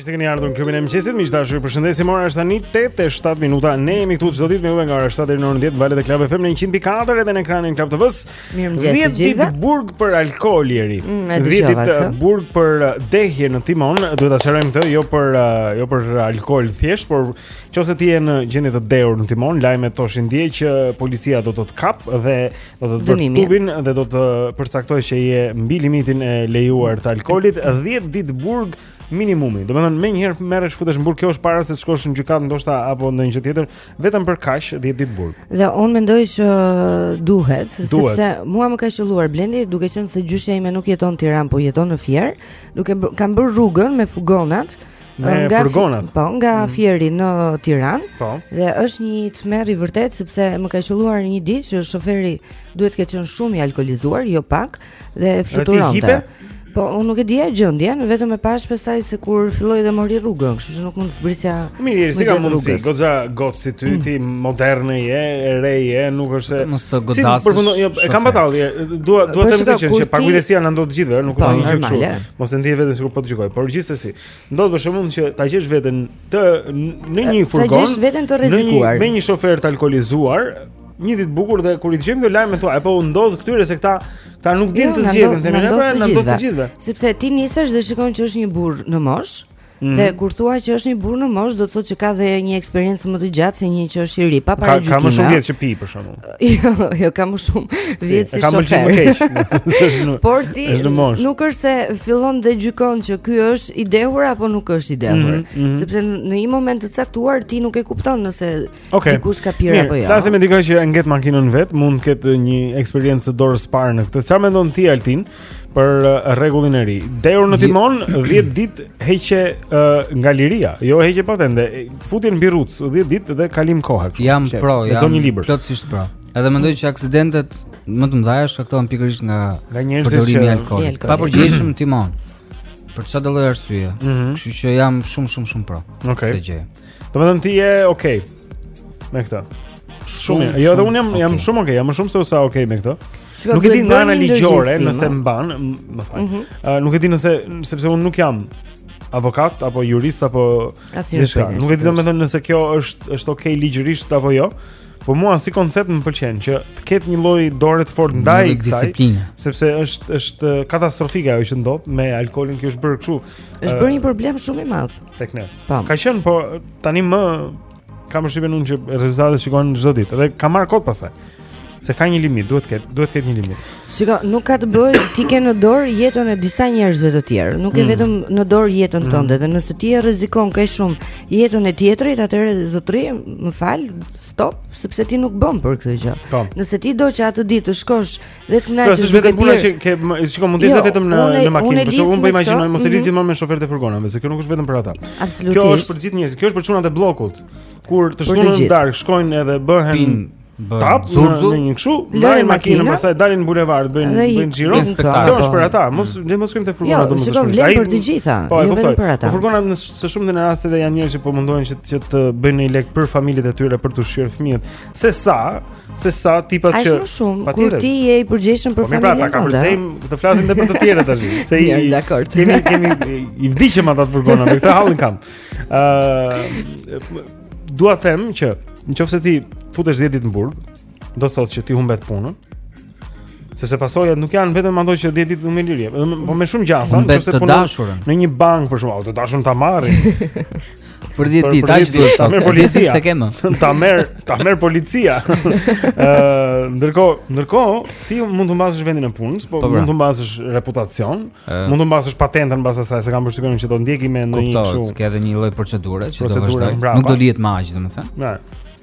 Mirë se keni ardhur në klubin e mëngjesit. Miq të dashur, ju përshëndesim. Ora është tani 8:07 minuta. Ne jemi këtu çdo ditë me juve nga ora 7 deri në orën 10 në valët e Club FM në 104 edhe në ekranin e Club TV-s. Mirëmëngjes të gjithëve. Dhjetë ditë burg për alkool Jeri. Mm, Dhjetë ditë uh, burg për uh, dehje në timon, duhet ta sqarojmë këtë, jo për uh, jo për alkool thjesht, por nëse ti je në gjendje të dehur në timon, lajmet thoshin dje që policia do të të kapë dhe do të të tubin dhe do të përcaktojë se je mbi limitin e lejuar të alkoolit. Dhjetë ditë burg minimumi. Domethënë menjëherë merresh futesh në burg, kjo është para se të shkosh në gjykatë ndoshta apo ndonjë gjë tjetër, Vetëm për kaq 10 ditë burg. Dhe unë mendoj që duhet, duhet, sepse mua më ka qëlluar Blendi, duke qenë se gjyshja ime nuk jeton në Tiranë, po jeton në Fier, duke kam bërë rrugën me fugonat. Me furgonat. Po, nga mm. Fieri në Tiranë. Po. Dhe është një tmerr i vërtet sepse më ka qëlluar një ditë që shoferi duhet të ketë qenë shumë i alkoolizuar, jo pak. dhe fluturonte. Po unë nuk e dija gjendjen, vetëm e pashë pastaj se kur filloi dhe mori rrugën, kështu që nuk mund të zbrisja. Po mirë, si ka mundësi, goxha gocë si ty, ti moderne je, e re je, nuk është se mos të godas. Si përfundon, jo, e kam batutë, dua dua të them që që pakujdesia na ndodh të gjithëve, nuk po, është një gjë kështu. Mos e ndjej veten sikur po të gjykoj, por gjithsesi, Ndodh për shembull që ta gjesh veten të në një furgon, ta gjesh veten të rrezikuar. Me një shofer të alkoolizuar, një ditë të bukur dhe kur i dëgjojmë këto lajme thua, a po u ndodh këtyre se këta këta nuk dinë jo, të zgjedhin themi, apo na ndodh të gjithëve. Sepse ti nisesh dhe shikon që është një burr në moshë. Mm. Dhe kur thua që është një burr në moshë, do të thotë që ka dhe një eksperiencë më të gjatë se një që është i ri, pa paragjykim. Ka, ka më shumë vjet që pi për shembull. Jo, jo ka më shumë vjet si, si shofer. Kam më më keq. Por ti nuk është se fillon dhe gjykon që ky është i dehur apo nuk është i dehur, mm -hmm. sepse në një moment të caktuar ti nuk e kupton nëse okay. dikush ka pirë apo jo. Flasim me dikë që e nget makinën vetë, mund të ketë një eksperiencë të dorës së parë në këtë. Çfarë mendon ti Altin? për uh, rregullin e ri. Dehur në timon 10 ditë heqje uh, nga liria, jo heqje patente, futje në birucë 10 ditë dhe kalim kohe kështu. Jam qe, pro, jam. Lexoni libër. Plotësisht pro. Edhe mendoj që aksidentet më të mëdha shkaktohen pikërisht nga nga njerëzit që alkool. Papërgjegjshëm në timon. Për çfarëdo lloj arsye? Mm -hmm. Kështu që jam shumë shumë shumë pro. Okej. Okay. Domethënë ti je okay me këtë. Shumë. Jo, unë jam jam shumë okay, jam më shumë se sa okay me këtë. Nuk e di nga ana ligjore nëse mban, më fal. Mhm. Nuk e di nëse sepse unë nuk jam avokat apo jurist apo diçka. Nuk e di domethënë nëse kjo është është okay ligjërisht apo jo. Po mua si koncept më pëlqen që të ketë një lloj dore të fortë ndaj disiplinë, sepse është është katastrofike ajo që ndodh me alkoolin që është bërë kështu. Është bërë një problem shumë i madh. tek ne. Tam. Ka qenë po tani më kam përshtypjen unë që rezultatet shikohen çdo ditë dhe ka marrë kot pastaj. Se ka një limit, duhet të ketë, duhet të ketë një limit. Shiko, nuk ka të bëjë ti ke në dorë jetën e disa njerëzve të tjerë. Nuk ke mm. vetëm në dorë jetën mm. tënde dhe nëse ti e rrezikon kaq shumë jetën e tjetrit, atëherë zotri, më fal, stop, sepse ti nuk bën për këtë gjë. Po. Nëse ti do që atë ditë të shkosh Dhe të kënaqesh. Është vetëm puna që ke shiko mund të jesh jo, vetëm në në makinë, por unë po imagjinoj mos e mhm. lidh gjithmonë me shoferët e furgonave, se kjo nuk është vetëm për ata. Absolutisht. Kjo është për gjithë njerëzit, kjo është për çunat e bllokut. Kur të shtunën në darkë shkojnë edhe bëhen tapë në një kështu, marrin makinën, pastaj dalin në bulevard, bëjnë bëjnë xhiro. Kjo është për ata, mos ne mos kemi te furgonat jo, domosdoshmë. Jo, sigurisht vlen për të gjitha, po, jo vetëm për ata. Furgonat në të shumtën e rasteve janë njerëz që po mundohen që të bëjnë një lek për familjet e tyre për të ushqyer fëmijët. Se sa, se sa tipa që Ashtu shumë, kur ti je i përgjegjshëm për familjen. Po pra, ta ka përziejmë, të flasim edhe për të tjerët tash. Se i dakor. Kemi kemi i vdiqëm ata të furgonave, këtë hallin kam. Ë uh, dua të them që nëse ti futesh 10 ditë në burg, do të thotë që ti humbet punën. Sepse pasojat nuk janë vetëm ato që 10 ditë nuk në lirie, po me shumë gjasa, nëse punon në një bankë për shembull, të dashurën ta marrin. Për 10 ditë, aq do të thotë. Policia se ke më. Ta merr, ta merr policia. Ë, ndërkohë, ndërkohë ti mund të humbasësh vendin e punës, po, po pra. mund të humbasësh reputacion, mund të humbasësh patentën mbas asaj se kam përshtypjen që do ndiqet me ndonjë kështu. Kuptoj, ke edhe një lloj procedure që do të vazhdojë. Nuk do lihet me aq, domethënë.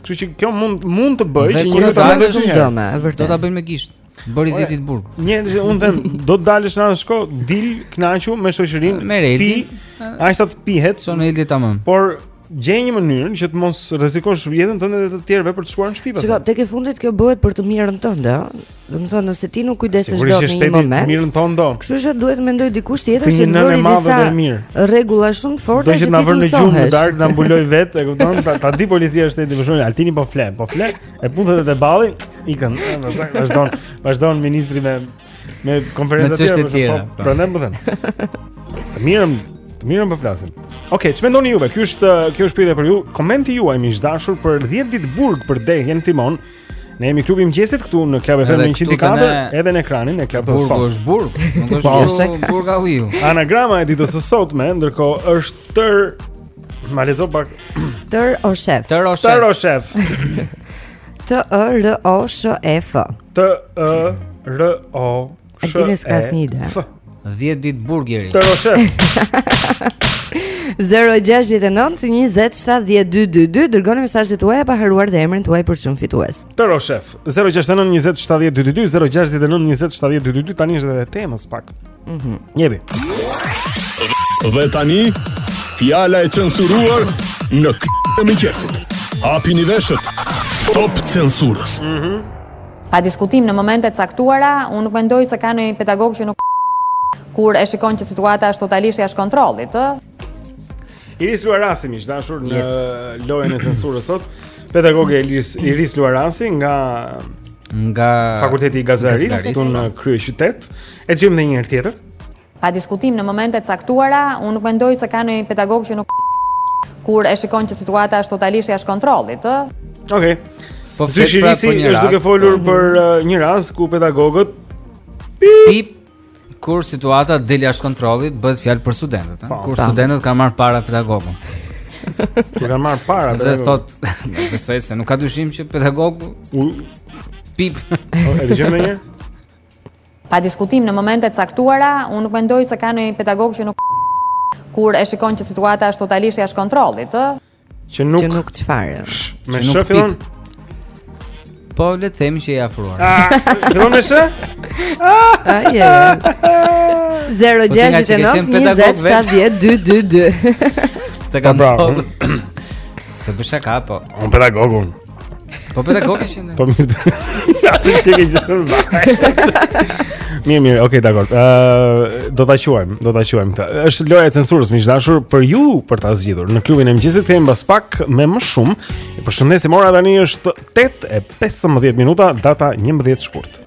Kështu që kjo mund mund të bëjë që një ta bëjë shumë dëm, e vërtetë. Do ta bëjmë me gisht. Bëri 10 ditë burg. Një ditë unë them, do të dalësh në anë shko, dil, kënaqu me shoqërinë. Me Reldin. Pi sa të pihet, thotë Eldi tamam. Por gjej një mënyrë që të mos rrezikosh jetën tënde dhe të tjerëve për të shkuar në shtëpi. Çka tek e fundit kjo bëhet për të mirën tënde, ëh? Do të thonë nëse ti nuk kujdesesh dot në një moment. Për të mirën tënde. Kështu që duhet të mendoj dikush tjetër që të bëjë disa rregulla shumë të forta që ti të mësosh. Do të na vënë në gjumë në darkë, na mbuloj vetë, e kupton? Ta, ta di policia e shtetit më shumë, Altini po flet, po flet. E puth te balli, ikën. Vazhdon, vazhdon ministri me me konferenca të tjera. Po, po. Prandaj po them. Të mirën, të mirën po flasim. Okej, okay, ç'mendoni juve? Ky është kjo është pyetja për ju. Komenti juaj miq të dashur për 10 ditë burg për dehje në timon. Ne jemi klubi i mëngjesit këtu në Club FM 100.4 edhe në ekranin e Club Sport. Burgu është burg, nuk është po, burga uju. Anagrama e ditës së sotme, ndërkohë është tër Ma lezo pak Tër o shef Tër o shef Tër o shef T-E-R-O-S-H-E-F T-E-R-O Altini s'ka asnjë ide. 10 ditë burgeri. Tër o shef. 0692070222 dërgoni mesazhet tuaja pa harruar dhe emrin tuaj për t'u shpallur fitues. Tër o shef. 0692070222 0692070222 tani është edhe tema pas pak. Mhm. Mm Jepi. Dhe tani fjala e censuruar në klubin e mëngjesit. Hapini veshët. Stop censurës. Mhm. Mm Pa diskutim në momente të caktuara, unë nuk mendoj se ka ndonjë pedagog që nuk kur e shikon që situata është totalisht jashtë kontrollit, ë. Iris Luarasi miq të dashur në yes. lojën e censurës sot. Pedagoge Iris Iris Luarasi nga nga Fakulteti i Gazetarisë këtu në kryeqytet. E dëgjojmë dhe një herë tjetër. Pa diskutim në momente të caktuara, unë nuk mendoj se ka ndonjë pedagog që nuk kur e shikon që situata është totalisht jashtë kontrollit, ë? Okej. Okay. Po zysh pra Irisi është duke folur po. për uh, një rast ku pedagogët pip kur situata del jashtë kontrollit, bëhet fjalë për studentët, ë? Po. Kur studentët kanë marrë para pedagogun. Kur kanë marrë para dhe thotë, besoj se nuk ka dyshim që pedagogu pip. Po, e dëgjojmë një? Pa diskutim në momente të caktuara, unë nuk mendoj se ka ndonjë pedagog që nuk kur e shikon që situata është totalisht jashtë kontrollit, ë? Që nuk që nuk çfarë? Me shëfillon? Po le të themi që i afruar. Ah, do më shë? Ah, ja. 069 20 70 222. Të kam bërë. Se bësh ka po. Un pedagogun. Po pedagogi që ndaj. Po mirë. Ja, ti ke gjëra. Mirë, mirë, okay, dakord. Ë, uh, do ta quajmë, do ta quajmë këtë. Është loja e censurës, miq të dashur, për ju për ta zgjidhur. Në klubin e mëngjesit kthehemi mbas pak me më shumë. Ju përshëndesim. Ora tani është 8 e 15 minuta, data 11 shkurt.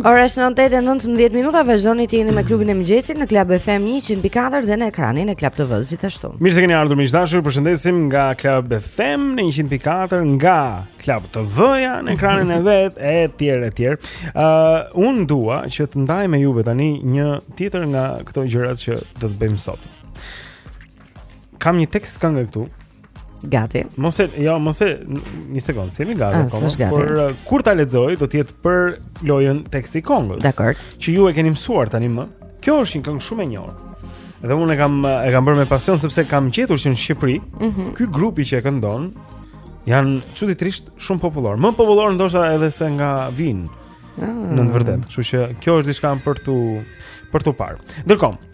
Ora është 9:19 minuta, vazhdoni të jeni me klubin e mëngjesit në Club FM 104 dhe në ekranin e Club TV gjithashtu. Mirë se keni ardhur miq të dashur, ju përshëndesim nga Club FM në 104 nga Club TV-ja në ekranin e vet e tjerë e tjerë. Ë uh, unë dua që të ndaj me juve tani një tjetër nga këto gjërat që do të bëjmë sot. Kam një tekst këngë këtu. Gati. Mos e, jo, mos e një sekond, s'jemi gati ah, akoma. Gati. Por uh, kur ta lexoj do të jetë për lojën teksti i këngës. Dakord. Që ju e keni mësuar tanimë. Kjo është një këngë shumë e njohur. Dhe unë e kam e kam bërë me pasion sepse kam gjetur që në Shqipëri, mm -hmm. ky grupi që e këndon Janë çuditërisht shumë popullorë. Më popullorë ndoshta edhe se nga vijnë. Ah. Në të vërtetë, kështu që kjo është diçka për t'u për t'u parë. Ndërkohë,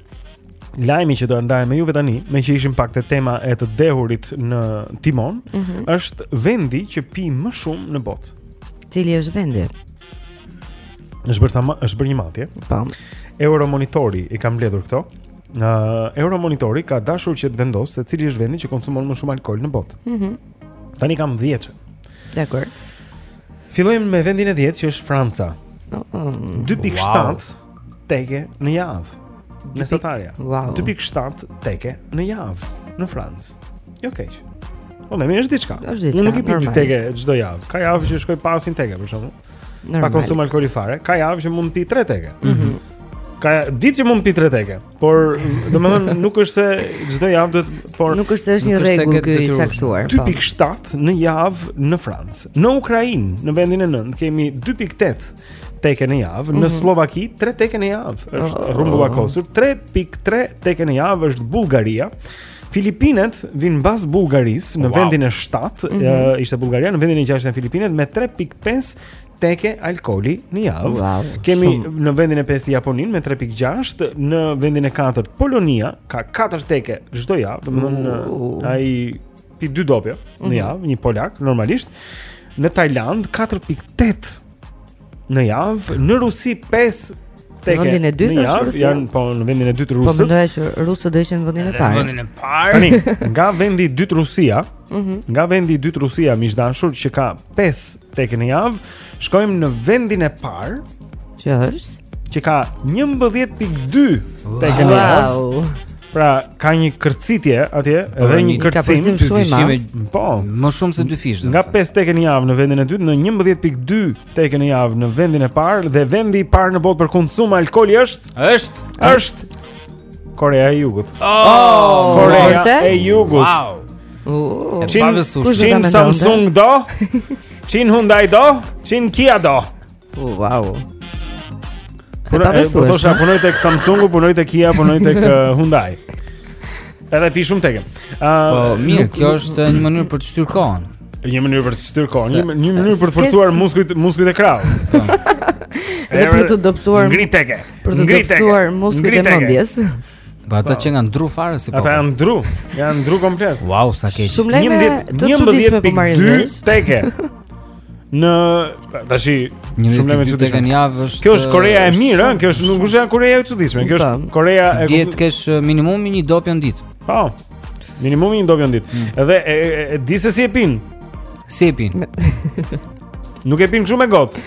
lajmi që dua të ndaj me juve tani, meqë ishim pak te tema e të dehurit në timon, mm -hmm. është vendi që pi më shumë në botë. Cili është vendi? Është bërë është bërë një matje. Po. Euromonitori i ka mbledhur këto. Ë uh, Euromonitori ka dashur që të vendosë se cili është vendi që konsumon më shumë alkool në botë. Mhm. Mm Tani kam 10. Dakord. Fillojmë me vendin e 10 që është Franca. Oh, oh. 2.7 wow. teke në javë. Mesatarja. Wow. 2.7 teke në javë në Francë. Jo keq. Po më është diçka. Unë nuk i pi teke çdo javë. Ka javë që shkoj pa asnjë teke për shkakun. Normal. Pa konsum alkooli fare. Ka javë që mund të pi 3 teke. Mhm. Mm ka ditë që mund të pi 3 teke, por domethënë nuk është se çdo javë duhet, por nuk është se është një rregull ky i caktuar. 2.7 po. në javë në Francë. Në Ukrainë, në vendin e nëntë kemi 2.8 teke në javë, mm -hmm. në mhm. Sllovaki 3 teke në javë. Është oh. rrumbullakosur 3.3 teke në javë është Bullgaria. Filipinet vijnë mbas Bullgarisë në wow. vendin e 7, mm -hmm. ishte Bullgaria në vendin e 6 janë Filipinet me 3.5 teke alkooli në javë. Wow, Kemi shumë. në vendin e 5 Japoninë me 3.6, në vendin e 4 Polonia ka 4 teke çdo javë, domethënë uh. ai pi dy dopjo në mhm. javë, mm -hmm. një polak normalisht. Në Tajlandë 4.8 në javë, në Rusi 5 Në vendin e dytë është Rusia. Janë po në vendin e dytë Rusia. Po mendoja se Rusia do ishte në vendin e parë. Në vendin e parë. Tani, nga vendi i dytë Rusia, ëh, mhm. nga vendi i dytë Rusia miq të dashur që ka 5 teke në javë, shkojmë në vendin e parë, që është që ka 11.2 teke në javë. Pra ka një kërcitje atje, po, edhe një kërcim dyfishim. Po, më shumë se dyfish. Nga 5 teke në javë në vendin e dytë, në 11.2 teke në javë në vendin e parë dhe vendi i parë në botë për konsum alkooli është? Është. Është. Korea e Jugut. Oh, oh Korea e Jugut. Wow. Oh, Çin, Samsung do? Çin Hyundai do? Çin Kia do? Oh, wow. Po ta vesh. Po thosha punoj tek Samsungu, punoj tek Kia, punoj tek uh, Hyundai. Edhe pi shumë teke. Ëh, uh, po mirë, nuk, kjo është një mënyrë për të shtyr kohën. Një mënyrë për të shtyr kohën, një, një mënyrë për të forcuar muskujt, muskujt e krahut. Po. Edhe për të dobësuar ngri teke. Për të dobësuar muskujt e mendjes. Po ata që kanë ndru fare si po. Ata janë ndru, janë ndru komplet. Wow, sa keq. 11 të çuditshme po marrin vesh. Teke. Në tashi shumë më çuditshme. Teke në javë është. Kjo është Korea e mirë, ëh, kjo është nuk është Korea e çuditshme, kjo është po. Korea e Do të kesh uh, minimumi një dopjo në ditë. Po. Minimumi një dopjo në ditë. Hmm. Edhe e, e, e di se si e pin. Si e pin? nuk e pin shumë me gotë.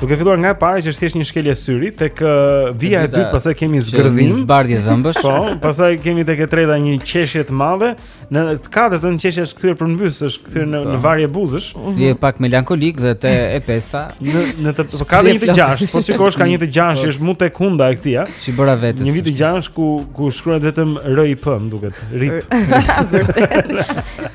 Duke filluar nga e para që është thjesht një shkelje syri tek vija e dytë, pastaj kemi zgërdhirje, zbardhje dhëmbësh. Po, pastaj kemi tek e treta një qeshje të madhe, në të katërtën qeshja është kthyer përmbys, është kthyer në, në po. varje buzësh. Je pak melankolik dhe te e pesta. Në në të po ka një të gjashtë, po shikosh ka një të gjashtë, po. është mu tek hunda e këtij, a? Ç'i bëra vetes. Një vijë të gjashtë ku ku shkruhet vetëm RIP, më duket. RIP. Vërtet.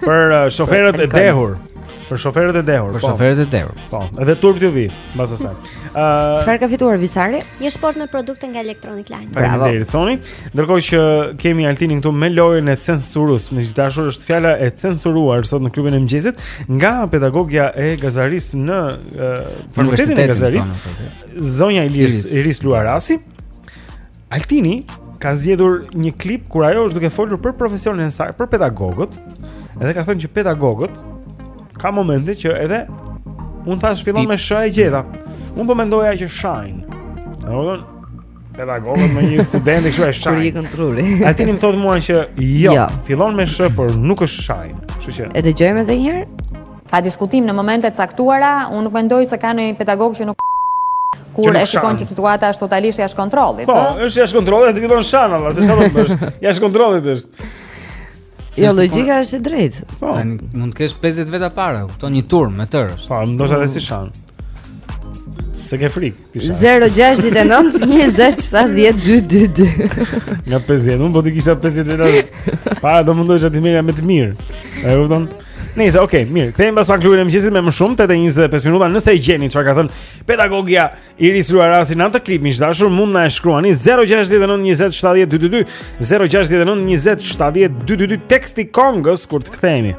Për uh, shoferët e dehur. Për shoferët e dehur. Për po. shoferët e dehur. Po, edhe turp ju vi, mbas asaj. Ëh, uh, çfarë ka fituar Visari? Një shportë me produkte nga Electronic Line. Bravo. Faleminderit Soni. Ndërkohë që kemi Altinin këtu me lojën e censurës, më të dashur është fjala e censuruar sot në klubin e mëngjesit nga pedagogia e gazetarisë në uh, Fakultetin e Gazetarisë, po, zonja Iris Iris Luarasi. Altini ka zgjedhur një klip kur ajo është duke folur për profesionin e saj, për pedagogët, edhe ka thënë që pedagogët ka momente që edhe un thash fillon me sh e gjeta. Un po mendoja që shajn. Domthon pedagogët me një student kështu e shajn. Kur ikën truri. Altini më thotë mua që jo, jo. fillon me sh, por nuk është shajn. Kështu që e dëgjojmë edhe një herë. Pa diskutim në momente të caktuara, unë nuk mendoj se ka ndonjë pedagog që nuk kur e shikon që situata është totalisht jashtë kontrollit. Po, është jashtë kontrollit, ti fillon shan valla, se çfarë do bësh? Jashtë kontrollit është. Jo, logjika është e drejtë. Po, tani mund të kesh 50 veta para, kupton, një turmë e tërë. Po, ndoshta edhe s'i shan. Se ke frikë. Zero gjashtëdhjetë e nëntë Njëzet shtatëdhjetë dy dy dy Nga pesëdhjetë Unë po t'i kisha pesëdhjetë e nëntë Para do mundohesha t'i merrja me të mirë E kupton Nejse, okej, okay, mirë Kthehemi pas pak klubin e mëngjesit me më shumë Tetë e 25 minuta Nëse e gjeni çfarë ka thënë Pedagogia Iris Luarasi Në atë klip Miq të dashur Mund na e shkruani 069 20 70 222 069 20 70 222 Teksti këngës Kur të kthehemi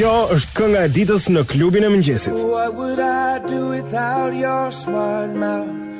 Kjo është kënga e ditës në klubin e mëngjesit. What would I do without your smart mouth?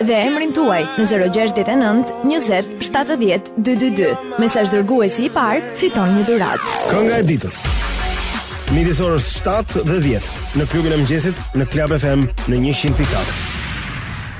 dhe emrin tuaj në 069 20 70 222. Mesazh dërguesi i parë fiton një dhuratë. Kënga e ditës. Midis orës 7 dhe 10 në klubin e mëngjesit në Club FM në 100.4.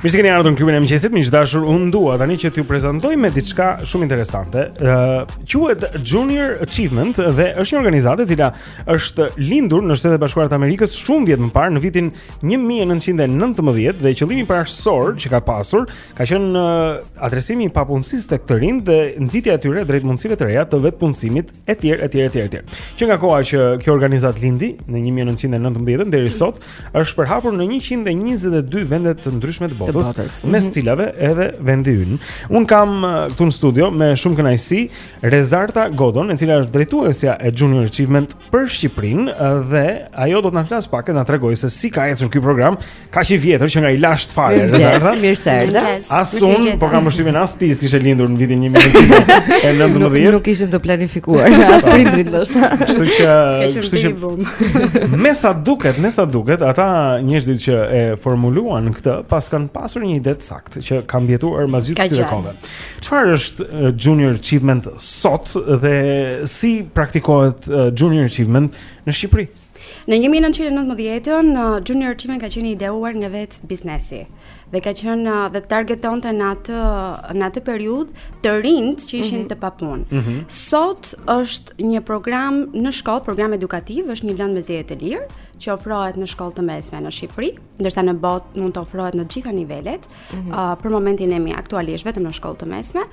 Mirë se keni ardhur në klubin e mëngjesit. Miq të dashur, unë dua tani që t'ju prezantoj me diçka shumë interesante. Ë, uh, quhet Junior Achievement dhe është një organizatë e cila është lindur në Shtetet e Bashkuara të Amerikës shumë vjet më parë në vitin 1919 dhe qëllimi parësor që ka pasur ka qenë uh, adresimi i papunësisë tek të rinjtë dhe nxitja e tyre drejt mundësive të reja të vetëpunësimit etj etj etj etj. Që nga koha që kjo organizatë lindi në 1919 deri sot është përhapur në 122 vende të ndryshme të botës, të botës. mes mhm. cilave edhe vendi ynë. Unë kam uh, këtu në studio me shumë kënaqësi Rezarta Godon, e cila është drejtuesja e Junior Achievement për Shqipërinë dhe ajo do të na flasë pak e të na tregojë se si ka ecur ky program, kaq i vjetër që nga i lashtë fare, Rezarta. Mirë se erdhe. As unë, po kam përshtypjen as ti s'kishe lindur në vitin 1919. nuk, nuk ishim të planifikuar, as po. prindërit ndoshta. Kështu që, kështu që. Me sa duket, me sa duket, ata njerëzit që e formuluan këtë, pas kanë pasur një ide të saktë që ka mbijetuar mbas gjithë këtyre kohëve. Çfarë është uh, Junior Achievement sot dhe si praktikohet uh, Junior Achievement në Shqipëri? Në 1919-ën uh, Junior Achievement ka qenë ideuar nga vetë biznesi dhe ka qenë uh, dhe targetonte në atë në atë periudhë të rinjtë që ishin mm -hmm. të papunë. Mm -hmm. Sot është një program në shkollë, program edukativ, është një lëndë me zgjedhje të lirë që ofrohet në shkollë të mesme në Shqipëri, ndërsa në botë mund të ofrohet në të gjitha nivelet. -hmm. uh, për momentin jemi aktualisht vetëm në shkollë të mesme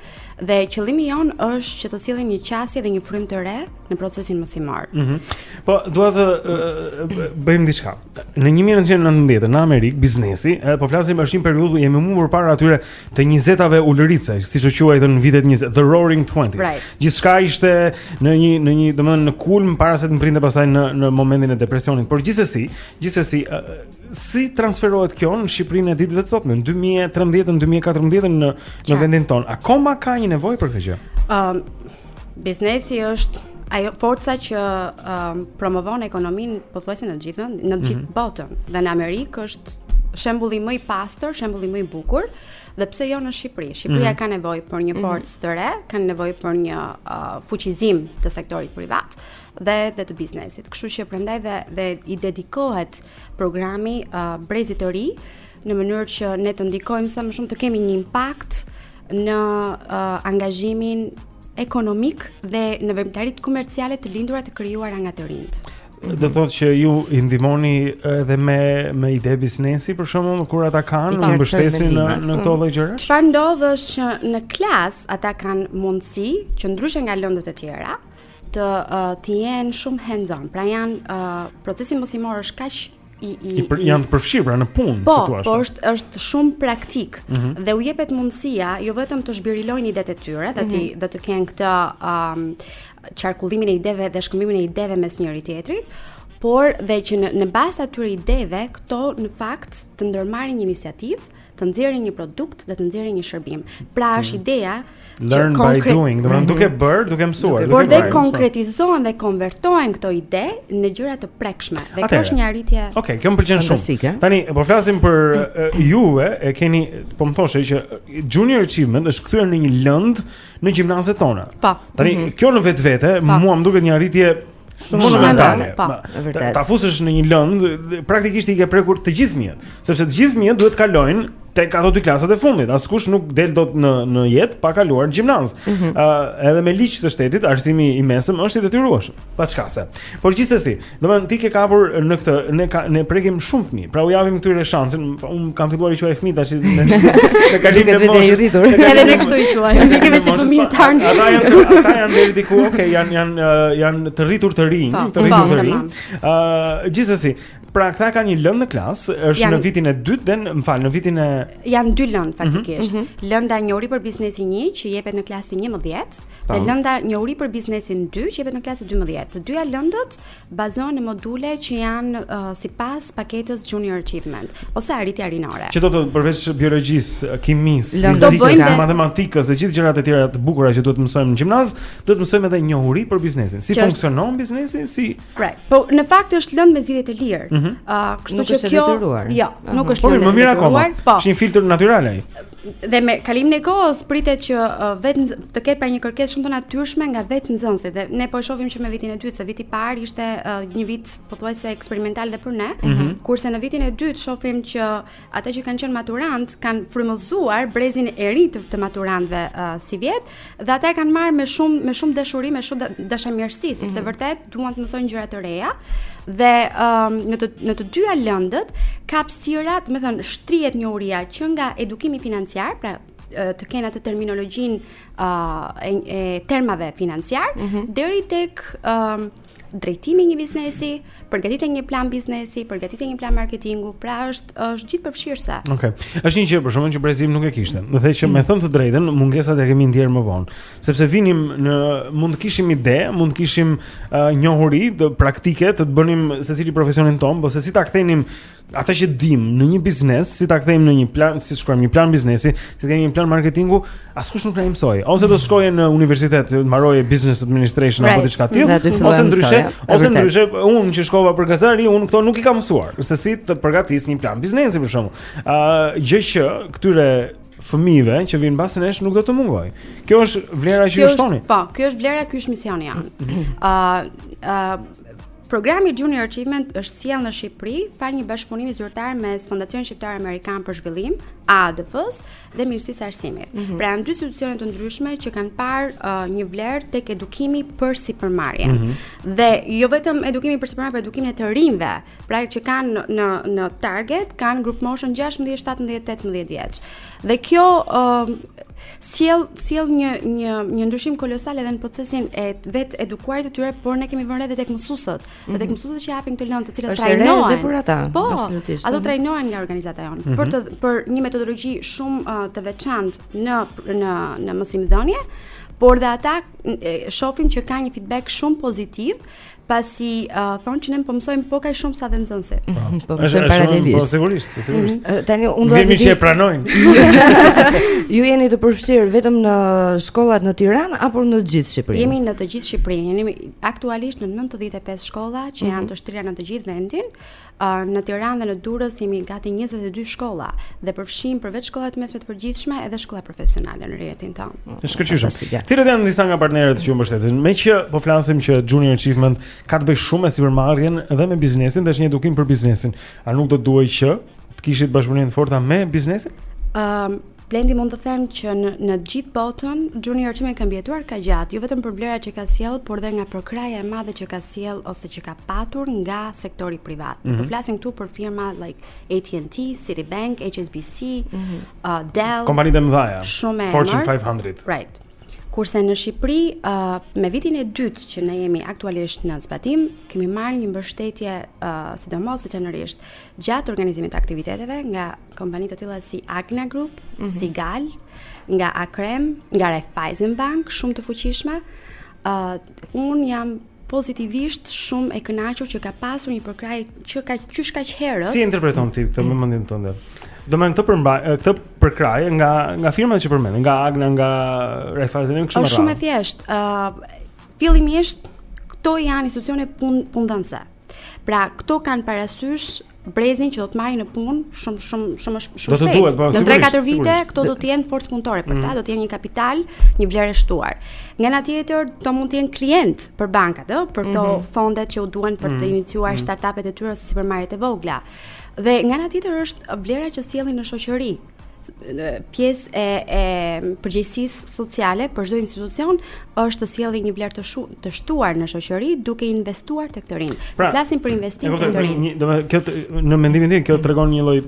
dhe qëllimi jonë është që të sjellim një qasje dhe një frymë të re në procesin mësimor. Mm -hmm. Po dua të uh, bëjmë diçka. Në 1919 në Amerikë biznesi, eh, po flasim për një periudhë jemi më përpara atyre të 20-tave ulëritëse, siç u quajtën vitet 20, the roaring 20s. Right. Gjithçka ishte në një në një domethënë në kulm para se të mbërrinte pastaj në në momentin e depresionit. Por gjithsesi, gjithsesi uh, si transferohet kjo në Shqipërinë e ditëve të sotme, në 2013 në 2014 në në vendin tonë. Akoma ka një nevojë për këtë gjë. Ëm um, biznesi është ajo forca që um, promovon ekonominë pothuajse në të gjithë në të gjithë mm -hmm. botën. Dhe në Amerikë është shembulli më i pastër, shembulli më i bukur dhe pse jo në Shqipëri. Shqipëria mm -hmm. ka nevojë për një mhm. forcë të re, ka nevojë për një uh, fuqizim të sektorit privat dhe dhe të biznesit. Kështu që prandaj dhe dhe i dedikohet programi uh, brezit të ri në mënyrë që ne të ndikojmë sa më shumë të kemi një impakt në uh, angazhimin ekonomik dhe në veprimtaritë komerciale të lindura të krijuara nga të rinjtë. Mm -hmm. Do thotë që ju i ndihmoni edhe me me ide biznesi për shembull kur ata kanë në mbështesje në në këto lloj gjëra. Mm. Çfarë ndodh është që në klasë ata kanë mundësi që ndryshe nga lëndët e tjera, të uh, të jenë shumë hands on. Pra janë uh, procesi mësimor është kaq i i, I për, janë të përfshirë pra në punë, po, si thua. Po, është është shumë praktik mm -hmm. dhe u jepet mundësia jo vetëm të zhbirilojnë idetë e tyre, dhe mm -hmm. të dhe të kenë këtë um, qarkullimin e ideve dhe shkëmbimin e ideve mes njëri tjetrit, por dhe që në, në bazë të atyre ideve këto në fakt të ndërmarrin një iniciativë të nxjerrin një produkt dhe të nxjerrin një shërbim. Pra është mm. ideja learn by doing, do të thonë duke mhm. bërë, duke mësuar, duke bërë. Por dhe konkretizohen dhe konvertohen këto ide në gjëra të prekshme. Dhe kjo është një arritje. Okej, okay, kjo më pëlqen shumë. Tani po flasim për juve, e keni, po më thoshe që Junior Achievement është kthyer në një lëndë në gjimnazet tona. Po. Tani mm -hmm. kjo në vetvete po. mua më duket një arritje shumë monumentale. Po, vërtet. Ta fusësh në një lëndë, praktikisht i ke prekur të gjithë fëmijët, sepse të gjithë fëmijët duhet të kalojnë tek ato dy klasat e fundit. Askush nuk del dot në në jetë pa kaluar gjimnaz. Ëh, mm -hmm. uh, edhe me ligj të shtetit, arsimi i mesëm është i detyrueshëm. Pa çka se. Por gjithsesi, domethënë ti ke kapur në këtë, ne ka, ne prekim shumë fëmijë. Pra u japim këtyre shansin. Unë kam filluar t'i quaj fëmijë tash në në kalim të moshës. Edhe ne kështu i quaj. Ne kemi si fëmijë tanë. Ata janë ata janë deri diku, okay, janë janë janë të rritur të rinj, po, të rritur po, të rinj. Ë gjithsesi, Pra këta kanë një lëndë në klasë, është janë, në vitin e dytë dhe më fal, në vitin e janë dy lëndë mhm, faktikisht. Mm -hmm. Lënda njohuri për biznesin 1 që jepet në klasën 11, Dhe lënda njohuri për biznesin 2 që jepet në klasën 12. Të dyja lëndët bazohen në module që janë uh, sipas paketës Junior Achievement ose arritja rinore. Që do të përveç biologjisë, kimisë, fizikës, matematikës dhe gjithë gjërat e tjera të bukura që duhet të mësojmë në gjimnaz, duhet të mësojmë edhe njohuri për biznesin. Si funksionon biznesi, si Pra, po në fakt është lëndë me zgjedhje të lirë. Mhm. Ëh, kështu që kjo jo, nuk është detyruar. Po më mirë akoma. Po. Është një filtër natyral ai. Dhe me kalimin e kohës pritet që uh, vetë të ketë pra një kërkesë shumë të natyrshme nga vetë nxënësit. Dhe ne po e shohim që me vitin e dytë, se viti i parë ishte uh, një vit pothuajse eksperimental dhe për ne, mm -hmm. kurse në vitin e dytë shohim që ata që kanë qenë maturantë kanë frymëzuar brezin e ri të, të maturantëve uh, sivjet Dhe ata e kanë marrë me shumë me shumë dashuri, me shumë dashamirësi, sepse mm -hmm. vërtet duan të mësojnë gjëra të reja. Dhe um, në të në të dyja lëndët ka hapësira, domethënë, shtrihet njohuria që nga edukimi financiar, pra të kenë atë terminologjinë uh, e, e termave financiarë mm -hmm. deri tek ë uh, drejtimi i një biznesi, përgatitja e një plan biznesi, përgatitja e një plan marketingu, pra është është gjithëpërfshirëse. Okej. Okay. Është një gjë për shembull që brezi im nuk e kishte. Domethënë që me thënë të drejtën, mungesën e kemi ndier më vonë, sepse vinim ë mund të kishim ide, mund të kishim uh, njohuri praktike, të të bënim secili profesionin tonë, po se si ta kthenim atë që dimë në një biznes, si ta kthejmë në një plan, si të shkruajmë një plan biznesi, si të kemi një plan marketingu, askush nuk na i mësoi. Ose do shkoje në universitet, të mbaroje business administration apo diçka të tillë, ose ndryshe, ose ndryshe, unë që shkova për gazetari, unë këto nuk i kam mësuar. Se si të përgatis një plan biznesi për shembull. Ë, uh, gjë që këtyre fëmijëve që vijnë mbas nesh nuk do t'u mungojë. Kjo është vlera që ju shtoni. Po, kjo është vlera, ky është misioni jonë. Ë, ë Programi Junior Achievement është sjellë në Shqipëri pas një bashkëpunimi zyrtar mes Fondacionit Shqiptaro-Amerikan për Zhvillim, AADF-së dhe Ministrisë së Arsimit. Mm -hmm. Pra janë dy institucione të ndryshme që kanë parë uh, një vlerë tek edukimi për sipërmarrje. Mm -hmm. Dhe jo vetëm edukimi për sipërmarrje, por edukimin e të rinjve, pra që kanë në në target kanë grupmoshën 16, 17, 18 vjeç. Dhe kjo ë uh, sjell sjell një një një ndryshim kolosal edhe në procesin e vetë të edukuarit të tyre, por ne kemi vënë re edhe tek mësuesët, mm -hmm. edhe tek mësuesët që japin këto lëndë të cilët trajnohen. Është edhe për ata. Po, absolutisht. Ato trajnohen nga organizata jonë mm -hmm. për të për një metodologji shumë uh, të veçantë në në në mësimdhënie por dhe ata shofim që ka një feedback shumë pozitiv pasi uh, thonë që ne po mësojmë po aq shumë sa dhe nxënësit. Po, mhm, po mësojmë paralelisht. Po sigurisht, po sigurisht. Mm -hmm. Tani unë duhet të themi që e pranojnë. ju jeni të përfshirë vetëm në shkollat në Tiranë apo në të gjithë Shqipërinë? Jemi në të gjithë Shqipërinë. Jemi aktualisht në 95 shkolla që mm -hmm. janë mhm. të shtrira në të gjithë vendin. Në Tiranë dhe në Durrës kemi gati njëzet e dy shkolla dhe përfshijmë përveç shkollave të mesme të përgjithshme edhe shkolla profesionale në rrjetin tonë. Është e shkëlqyeshme. Cilët janë disa nga partnerët që ju mbështetin? Meqë po flasim që Junior Achievement ka të bëjë shumë me sipërmarrjen dhe me biznesin, dhe është një edukim për biznesin. A nuk do të duhej që të kishit bashkëpunim të fortë me biznesin? Ëm, Blendi mund të them që në në të gjithë botën Junior Achievement ka mbijetuar kaq gjatë, jo vetëm për vlerat që ka sjell, por dhe nga përkrahja e madhe që ka sjell ose që ka patur nga sektori privat. Mm -hmm. Po flasim këtu për firma like AT&T, Citibank, HSBC, mm -hmm. uh, Dell. Kompanitë e mëdha. Shumë e Fortune 500. Right. Kurse në Shqipëri, uh, me vitin e dytë që ne jemi aktualisht në zbatim, kemi marrë një mbështetje, uh, sidomos veçanërisht gjatë organizimit të aktiviteteve nga Kompani të tilla si Agna Group, mm -hmm. Sigal, nga Akrem, nga Raiffeisen Bank, shumë të fuqishme. Ë uh, un jam pozitivisht shumë e kënaqur që ka pasur një përkrahje që ka qysh kaq herët. Si e interpreton ti këtë momentin tënd? Domethënë këtë përmba, këtë përkrahje nga nga firmat që përmende, nga Agna, nga Raiffeisen, kështu me radhë. Është shumë e thjeshtë. Ë uh, fillimisht këto janë institucione pun, punëdhënëse. Pra, këto kanë parasysh brezin që do të marrë në punë shumë shumë shumë shumë shpejt. Do të duhet, po, në 3-4 vite këto do të jenë forcë punëtore për ta, mm. do të jenë një kapital, një vlerë e shtuar. Nga ana tjetër, do mund të jenë klientë për bankat, ëh, për këto mhm. fondet që u duhen për të mhm. iniciuar mhm. startup-et e tyre ose sipërmarrjet e vogla. Dhe nga ana tjetër është vlera që sjellin në shoqëri, pjesë e, e përgjegjësisë sociale për çdo institucion është të sjellë një vlerë të, shu, të shtuar në shoqëri duke investuar tek të rinjtë. Pra, flasim për investim tek të rinjtë. Do të thotë në mendimin tim kjo tregon një lloj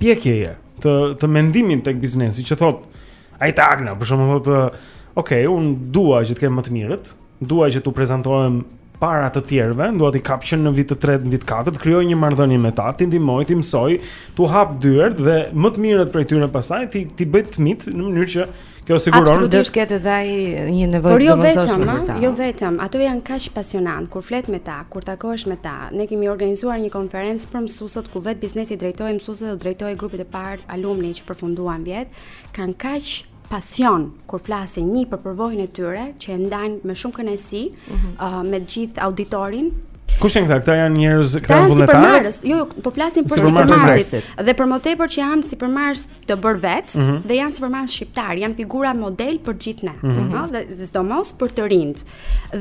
pjekjeje të të mendimit tek biznesi që thotë ai te Agna, për shembull thotë, "Ok, un dua që të kem më të mirët, Dua që t'u prezantohem para të tjerëve, dua t'i kap që në vit të tretë, në vit të katërt, krijoj një marrëdhënie me ta, t'i ndihmoj, t'i mësoj, t'u hap dyert dhe më të mirët prej tyre pastaj t'i t'i bëj të mitë në mënyrë që kjo siguron do të ketë edhe ai një nevojë Por jo vetëm, jo vetëm, ato janë kaq pasionantë kur flet me ta, kur takohesh me ta. Ne kemi organizuar një konferencë për mësuesët ku vetë biznesi i drejtohej mësuesve dhe i drejtohej grupit të parë alumni që përfunduan vjet, kanë kaq pasion kur flasin një për përvojën e tyre që e ndajnë me shumë kënaqësi mm -hmm. uh, me gjithë auditorin Kush janë këta? Këta janë njerëz këta janë vullnetarë. Jo, jo, po flasim për sipërmarrësit. Dhe për më tepër që janë sipërmarrës të bërë vetë mm -hmm. dhe janë sipërmarrës shqiptarë, janë figura model për gjithë ne, mm -hmm. ëh, dhe sidomos për të rinjtë.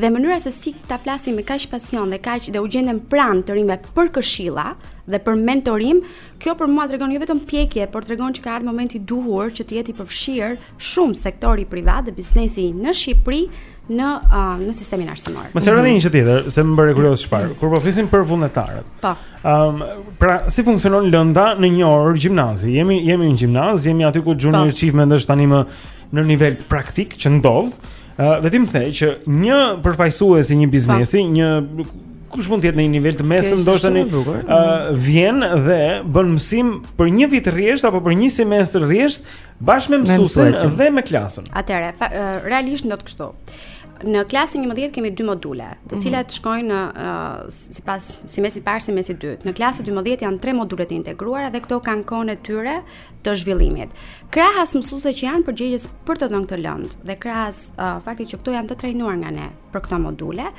Dhe mënyra se si ata flasin me kaq pasion dhe kaq dhe u gjenden pranë të rinjve për këshilla, dhe për mentorim Kjo për mua tregon jo vetëm pjekje, por tregon që ka ardhur momenti i duhur që të jetë i përfshirë shumë sektori privat dhe biznesi në Shqipëri në uh, në sistemin arsimor. Mos e rëndë një gjë tjetër, se më bëre kurioz çfarë. Mm. Kur po flisim për vullnetarët. Po. Ëm, um, pra si funksionon lënda në një orë gjimnazi? Jemi jemi në gjimnaz, jemi aty ku Junior po. Achievement është tani më në nivel praktik që ndodh. Ë dhe ti më thua që një përfaqësues i një biznesi, po. një kush mund të jetë në një nivel të mesëm, ndoshta ë vjen dhe bën mësim për një vit rresht apo për një semestër rresht bashkë me mësuesin dhe me klasën. Atëherë, realisht ndodh kështu. Në klasën 11 kemi dy module, të mhm. cilat shkojnë në uh, sipas semestrit të parë, semestrit të dytë. Në klasën 12 janë tre module të integruara dhe këto kanë kohën e tyre të zhvillimit. Krahas mësuesve që janë përgjegjës për të dhënë këtë lëndë dhe krahas uh, faktit që këto janë të trajnuar nga ne për këto module,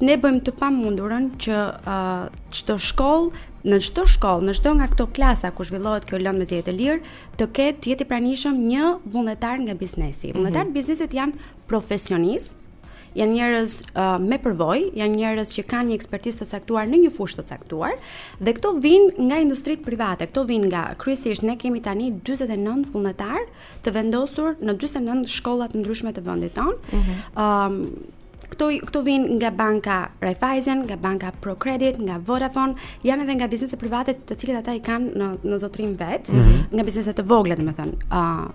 ne bëjmë të pamundurën që uh, çdo uh, shkollë në çdo shkollë, në çdo nga këto klasa ku zhvillohet kjo lëndë me zgjedhje të lirë, të ketë të jetë i pranishëm një vullnetar nga biznesi. Mhm. Vullnetarët mm -hmm. e biznesit janë profesionistë janë njerëz uh, me përvojë, janë njerëz që kanë një ekspertizë të caktuar në një fushë të caktuar dhe këto vijnë nga industritë private, këto vijnë nga kryesisht ne kemi tani 49 vullnetarë të vendosur në 49 shkolla të ndryshme të vendit tonë. Ëm mm -hmm. um, Këto këto vijnë nga banka Raiffeisen, nga banka Procredit, nga Vodafone, janë edhe nga biznese private të cilët ata i kanë në në zotërim vetë, mm -hmm. nga biznese të vogla, domethënë. Ëh. Uh,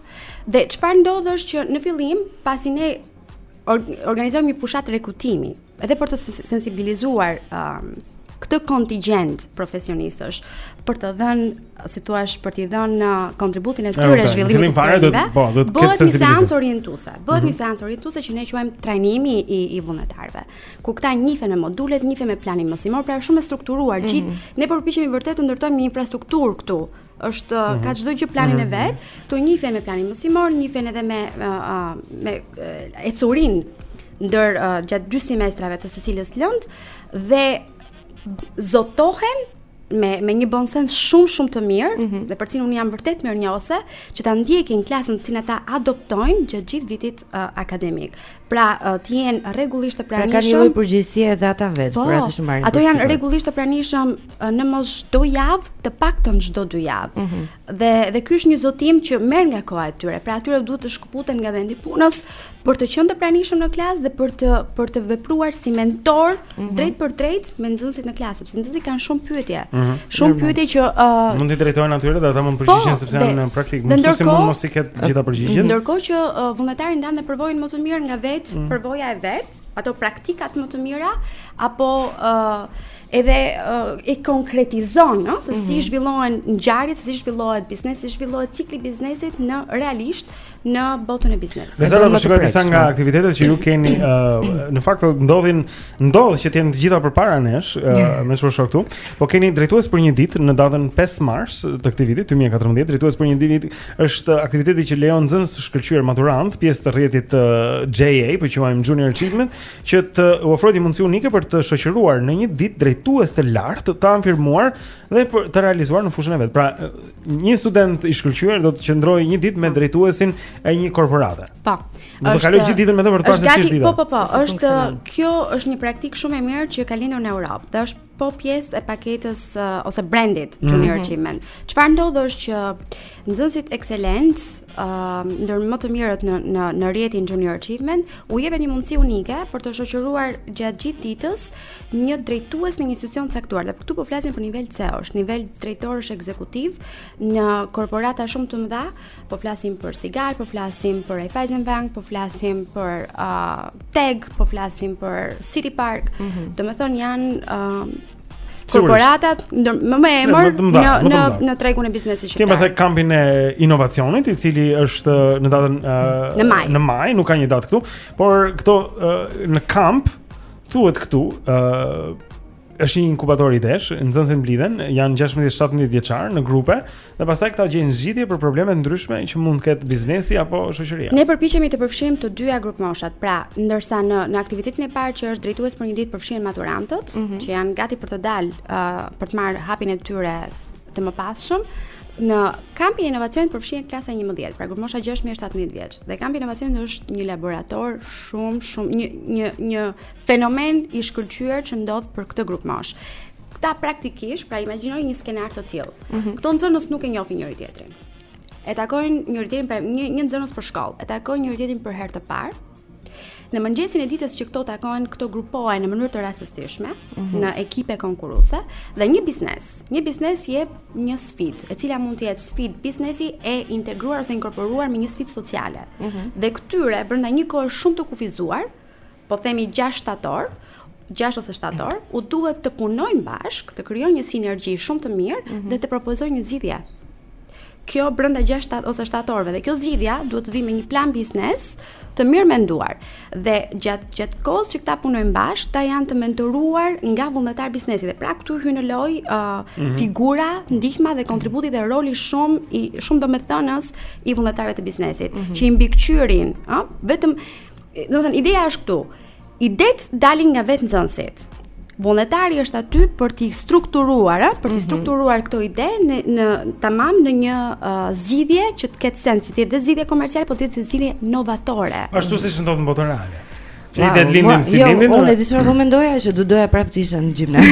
dhe çfarë ndodh është që në fillim, pasi ne organizojmë një fushatë rekrutimi edhe për të sensibilizuar um, këtë kontingjent profesionistësh për të dhënë si të thuash për të dhënë uh, kontributin e tyre zhvillimit të tyre. Po, do të ketë një seancë orientuese. Bëhet një mhm. seancë orientuese që ne quajmë trajnimi i i vullnetarëve. Ku këta njifen me modulet, njifen me planin mësimor, pra është shumë e strukturuar. Mhm. Gjithë ne përpiqemi vërtet të ndërtojmë një infrastrukturë këtu është mm -hmm. ka çdo gjë planin mm -hmm. e mhm. vet, këto njihen me planin mësimor, njihen edhe me uh, me uh, ecurinë ndër uh, gjatë dy semestrave të secilës lëndë dhe zotohen me me një bon sens shumë shumë të mirë mm -hmm. dhe për cilin unë jam vërtet mirënjohëse që ta ndjekin klasën që ata adoptojnë gjatë gjithë vitit uh, akademik. Pra uh, të jenë rregullisht të pranishëm. Pra kanë një lloj përgjegjësie edhe ata vetë po, për atë që marrin. Ato janë rregullisht të pranishëm në mos çdo javë, të paktën çdo dy javë. Mm -hmm. Dhe dhe ky është një zotim që merr nga koha e tyre. Pra atyre duhet të shkëputen nga vendi i punës për të qenë të pranishëm në klasë dhe për të për të vepruar si mentorë mm -hmm. drejtpërdrejt me nxënësit në klasë, sepse nxënësit kanë shumë pyetje. Mm -hmm. Shumë pyetje që uh, mund t'i drejtojnë atyre dhe ata mund të po, përgjigjen sepse janë në praktikë, mësuesi mund mos i ketë gjitha përgjigjet. Ndërkohë që uh, vullnetari ndan dhe përvojën më të mirë nga vetë, mm -hmm. përvoja e vet. ato praktikat më të mira apo uh, edhe uh, e konkretizon, no? se mm -hmm. si mhm. zhvillohen ngjarjet, si zhvillohet biznesi, se si zhvillohet cikli i biznesit në realisht në botën e biznesit. Nëse do të shikojmë disa nga aktivitetet që ju keni uh, në fakt ndodhin ndodh që të jenë të gjitha përpara nesh, uh, me çfarë shoh këtu, po keni drejtues për një ditë në datën 5 mars të këtij viti 2014, drejtues për një ditë Është aktiviteti që lejon nxënës të shkëlqyer maturant, pjesë të rrjetit të JA, po e quajmë Junior Achievement, që të ofrojë një mundësi unike për të shoqëruar në një ditë drejtues të lartë, të afirmuar dhe të realizuar në fushën e vet. Pra, një student i shkëlqyer do të qëndrojë një ditë me drejtuesin e një korporate. Po. Do të kalojë gjithë ditën me të për të parë se si është dita. Po, po, po, është kjo është një praktikë shumë e mirë që ka lindur në Europë dhe është po pjesë e paketës uh, ose brandit mhm. Junior mm -hmm. Achievement. Çfarë ndodh është që nxënësit ekselent, ë uh, ndër më të mirët në në në rrjetin Junior Achievement, u jepet një mundësi unike për të shoqëruar gjatë gjithë ditës një drejtues në një institucion të caktuar. Dhe këtu po flasim për nivel CEO-sh, nivel drejtorësh ekzekutiv në korporata shumë të mëdha, Po flasim për Sigal, po flasim për Raiffeisen Bank, po flasim për uh, TEG, po flasim për City Park. Mm -hmm. Domethënë janë uh, korporatat më me emër në në në tregun e biznesit shqiptar. Kemi pastaj kampin e inovacionit, i cili është në datën në maj. Në maj, nuk ka një datë këtu, por këto në kamp thuhet këtu, ë është një inkubator idesh, nxënësit mblidhen, janë 16-17 vjeçar në grupe dhe pastaj këta gjejnë zgjidhje për probleme të ndryshme që mund të ketë biznesi apo shoqëria. Ne përpiqemi të përfshijmë të dyja grupmoshat. Pra, ndërsa në në aktivitetin e parë që është drejtues për një ditë përfshihen maturantët, mm -hmm. që janë gati për të dalë uh, për të marrë hapin e tyre të mëpasshëm, Në kampin e inovacionit përfshihet klasa e 11, pra grupmosha 16-17 vjeç. Dhe kampi i inovacionit është një laborator shumë shumë një një një Fenomen i shkëlqyer që ndodh për këtë grupmoshë. Këta praktikisht, pra imagjino një skenar të tillë. Mm -hmm. Këto nxënës nuk e njohin njëri tjetrin. E takojnë njëri tjetrin pra një, një nxënës për shkollë, e takojnë njëri tjetrin për herë të parë. Në mëngjesin e ditës që këto takohen, këto grupohen në mënyrë të rastësishme mm -hmm. në ekipe konkurruese dhe një biznes. Një biznes jep një sfidë, e cila mund të jetë sfidë biznesi e integruar ose inkorporuar me një sfidë sociale. Mm -hmm. Dhe këtyre brenda një kohe shumë të kufizuar, po themi 6, 7 orë, 6 ose 7 orë, u duhet të punojnë bashkë, të krijojnë një sinergji shumë të mirë mm -hmm. dhe të propozojnë një zgjidhje. Kjo brenda 6, 7, ose 7 orëve dhe kjo zgjidhja duhet të vijë me një plan biznes të mirëmenduar. Dhe gjatë gjatë kohës që këta punojnë bashkë, këta janë të mentoruar nga vullnetarë biznesi dhe pra këtu hyn në lojë uh, mm -hmm. figura, ndihma dhe kontributi dhe roli shumë i shumë domethënës i vullnetarëve të biznesit mm -hmm. që i mbikëqyrin, ëh, vetëm Domethënë ideja është këtu. Idetë dalin nga vetë nxënësit. Vullnetari është aty për t'i strukturuar, eh, për t'i mhm. strukturuar këto ide në në tamam në një uh, zgjidhje që të ketë sens, që të jetë zgjidhje komerciale, po të jetë zgjidhje novatore. Ashtu siç ndodh në botën reale. Wow, idetë lindin si jo, lindin. Unë e di se ç'po mendoja që do doja prapë të isha në gjimnaz.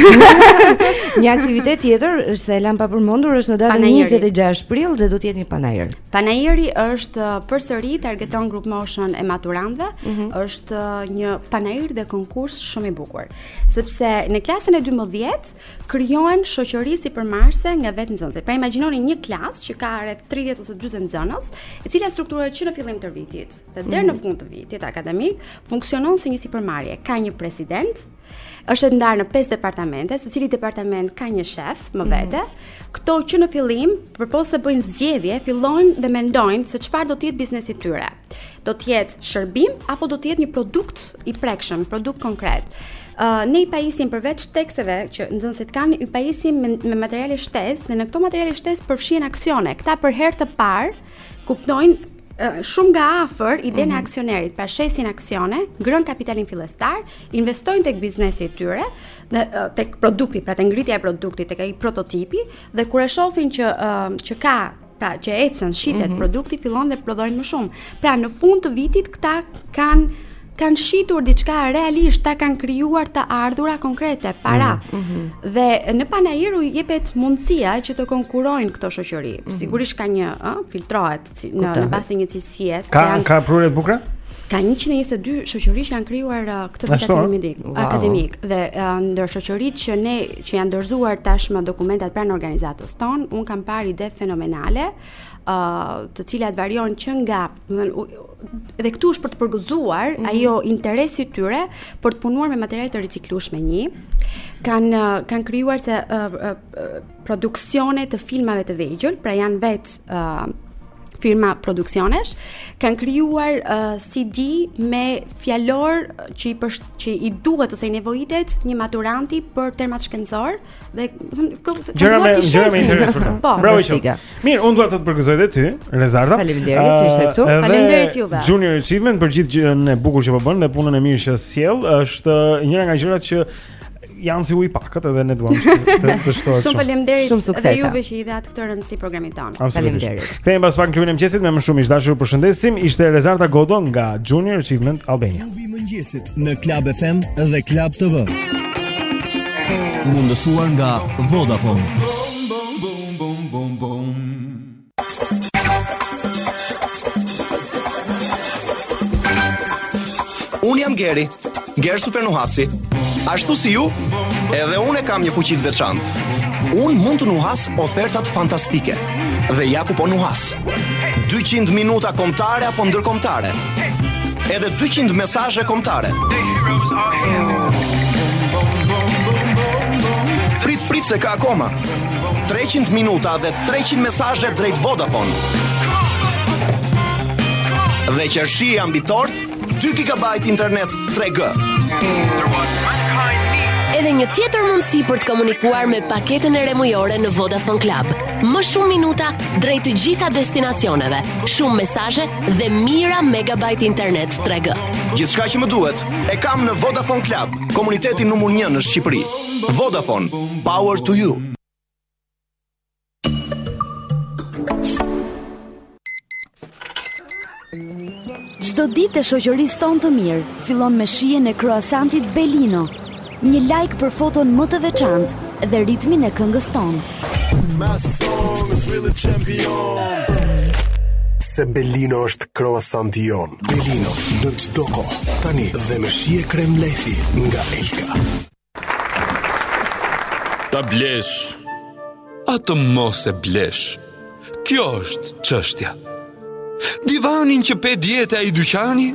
një aktivitet tjetër është se e lamë pa përmendur është në datën 26 prill dhe do të jetë një panair. Panairi është përsëri targeton grupmoshën e maturantëve, mm -hmm. është një panair dhe konkurs shumë i bukur, sepse në klasën e 12 krijohen shoqëri sipërmarrëse nga vetë nxënësit. Pra imagjinoni një klasë që ka rreth 30 ose 40 nxënës, e cila strukturohet që në fillim të vitit dhe deri mm -hmm. në fund të vitit akademik, funksionon si një sipërmarrje. Ka një president, Është e ndarë në pesë departamente, secili departament ka një shef më mhm. vete. Mm -hmm. Këta që në fillim, përpos se bëjnë zgjedhje, fillojnë dhe mendojnë se çfarë do të jetë biznesi i tyre. Do të jetë shërbim apo do të jetë një produkt i prekshëm, produkt konkret. Uh, ne i pajisim përveç teksteve që nxënësit kanë, i pajisim me, me materiale shtesë dhe në këto materiale shtesë përfshihen aksione. Këta për herë të parë kuptojnë shumë nga afër idenë e mhm. aksionerit, pra shesin aksione, ngrenë kapitalin fillestar, investojnë tek biznesi i tyre dhe tek produkti, pra te ngritja e produktit, tek ai prototipi dhe kur e shohin që që ka pra që ecën shitet mm -hmm. produkti fillojnë dhe prodhojnë më shumë. Pra në fund të vitit këta kanë kanë shitur diçka realisht, këta kanë krijuar të ardhura konkrete, para. Mm -hmm. Dhe në panair u jepet mundësia që të konkurrojnë këto shoqëri. Mm -hmm. Sigurisht ka një, ë, filtrohet në në bazë të një cilësie. Ka janë, ka prurje të bukura? Ka 122 shoqëri që janë krijuar uh, këtë vit akademik, wow. akademik dhe uh, ndër shoqëritë që ne që janë dorëzuar tashmë dokumentat pranë organizatës tonë, unë kam parë ide fenomenale, ë uh, të cilat variojnë që nga, do të thënë dhe këtu është për të përgëzuar mm -hmm. ajo interesi i tyre për të punuar me materiale të riciklueshme një kanë kanë krijuar se uh, uh, uh, produksione të filmave të vegjël, pra janë vetë uh, firma produksionesh, kanë krijuar uh, CD me fjalor që i përsht, që i duhet ose i nevojitet një maturanti për termat shkencorë dhe gjëra me gjëra me interes për ta. Po, bravo Shika. Mirë, unë dua të të përgëzoj edhe ty, Rezarta. Faleminderit që ishe këtu. Faleminderit juve. Junior Achievement për gjithë gjënë e bukur që po bën dhe punën e mirë që sjell, është njëra nga gjërat që janë si ujët e pakët edhe ne duam të të shtohet shumë. Shumë faleminderit. Shumë suksese. Dhe juve që i dhatë këtë rëndësi programit tonë. Faleminderit. Kthehemi pas pak në klubin e mëngjesit me më shumë miq të dashur. Ju përshëndesim. Ishte Rezarta Godo nga Junior Achievement Albania. Klubi i mëngjesit në Club FM dhe Club TV. Mundësuar nga Vodafone. Bom bom bom bom bom. Unë jam Geri, Ger Supernuhatësi. Ashtu si ju, edhe unë kam një fuqi të veçantë. Unë mund të nuhas ofertat fantastike dhe ja ku po nuhas. 200 minuta kombëtare apo ndërkombëtare. Edhe 200 mesazhe kombëtare. Prit prit se ka akoma. 300 minuta dhe 300 mesazhe drejt Vodafone. Dhe qershia mbi tortë, 2 GB internet 3G. Edhe një tjetër mundësi për të komunikuar me paketën e re mujore në Vodafone Club. Më shumë minuta drejt të gjitha destinacioneve, shumë mesazhe dhe mijëra megabajt internet 3G. Gjithçka që më duhet, e kam në Vodafone Club, komuniteti numër 1 në Shqipëri. Vodafone, power to you. Çdo ditë e shoqërisë tonë të mirë fillon me shijen e kroasantit Belino. Një like për foton më të veçantë dhe ritmin e këngës tonë. My song is really champion. Se Belino është kroasanti jonë. Belino në çdo kohë, tani dhe me shije krem lajthie nga Elka. Ta blesh, a të mos e blesh, kjo është çështja. Divanin që pe dje te ai dyqani,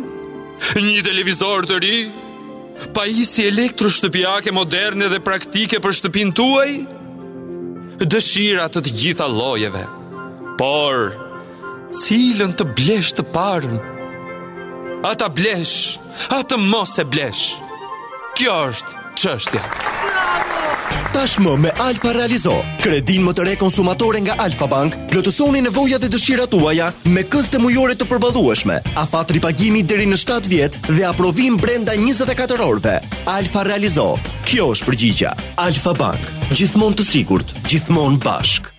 një televizor të ri, pajisje elektroshtëpiake moderne dhe praktike për shtëpinë tuaj, dëshira të të gjitha llojeve. Por, cilën të blesh të parën? A ta blesh? a të mos e blesh. Kjo është çështja. Tashmë me Alfa Realizo, kredinë më të re konsumatore nga Alfa Bank, plotësoni nevojat dhe dëshirat tuaja me këste mujore të përballueshme, afat ripagimi deri në 7 vjet dhe aprovim brenda 24 orëve. Alfa Realizo, kjo është përgjigja. Alfa Bank, gjithmonë të sigurt, gjithmonë bashkë.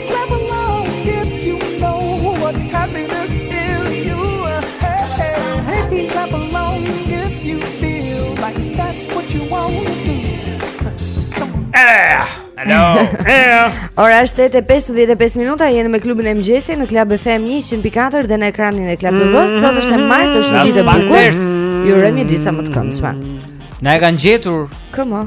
Ora është 8:55 minuta, jeni me klubin e mëngjesit në Club FM 104 dhe në ekranin e Club TV. Mm. Sot është e martë, është një ditë e bukur. Ju urojmë një ditë sa më të këndshme. Na e kanë gjetur. Këmo.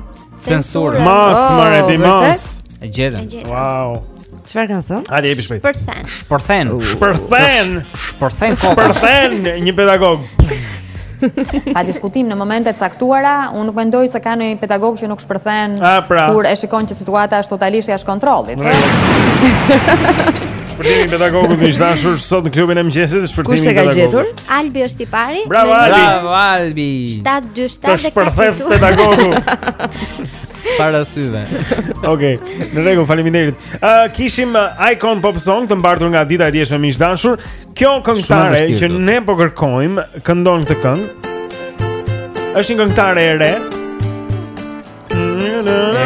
Censurë. Mos, oh, more ti mos. E gjetën. Wow. Çfarë kanë thënë? Hajde jepi shpejt. Shpërthen. Shpërthen. Shpërthen. Shpërthen. Shpërthen një pedagog. Pa diskutim në momente të caktuara, unë nuk mendoj se ka ndonjë pedagog që nuk shpërthen pra. kur e shikon që situata është totalisht jashtë kontrollit. Shpërthimi i pedagogut miq të dashur sot në klubin e mëngjesit, shpërthimi i pedagogut. Kush e ka gjetur? Albi është i pari. Bravo Albi. Bravo Albi. 727 Të shpërtheftë pedagogu. Para syve. Okej. Në rregull, faleminderit. Ë kishim Icon Pop Song të mbartur nga dita e djeshme miq të dashur. Kjo këngëtare që ne po kërkojmë, këndon këtë këngë. Është një këngëtare e re.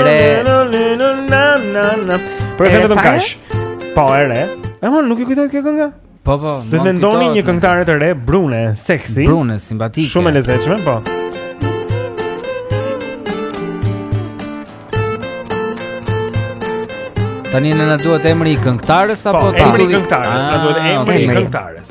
Re Po e vetëm kaq Po, e re E mon, nuk i kujtohet kjo kënga? Po, po Dhe të mendoni një këngëtare të re Brune, sexy Brune, simpatike Shumë e lezetshme, po Tani ne na duhet emri i këngëtares apo po, emri i këngëtares, na duhet ah, emri i këngëtares.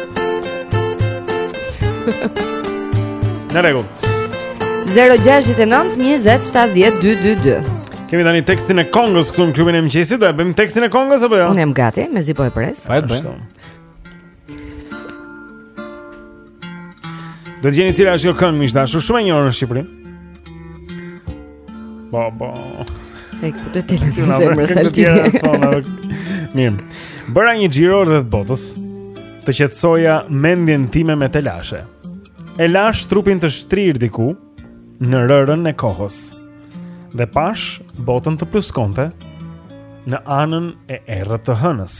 Në rregull. 069 20 70 222. Kemi tani tekstin e këngës këtu në klubin e mëngjesit, do e bëjmë tekstin e këngës apo jo? Unë jam gati, mezi po e pres. Po e bëjmë. Do të gjeni cila është kjo këngë miq të dashur, shumë e njohur në Shqipëri. Ba ba. Ai prek tele të zemrës Altin. Mirë. Bëra një xhiro rreth botës. Të qetësoja mendjen time me telashe. E lashë trupin të shtrirë diku në rërën e kohës. Dhe pashë botën të pluskonte në anën e errët të hënës.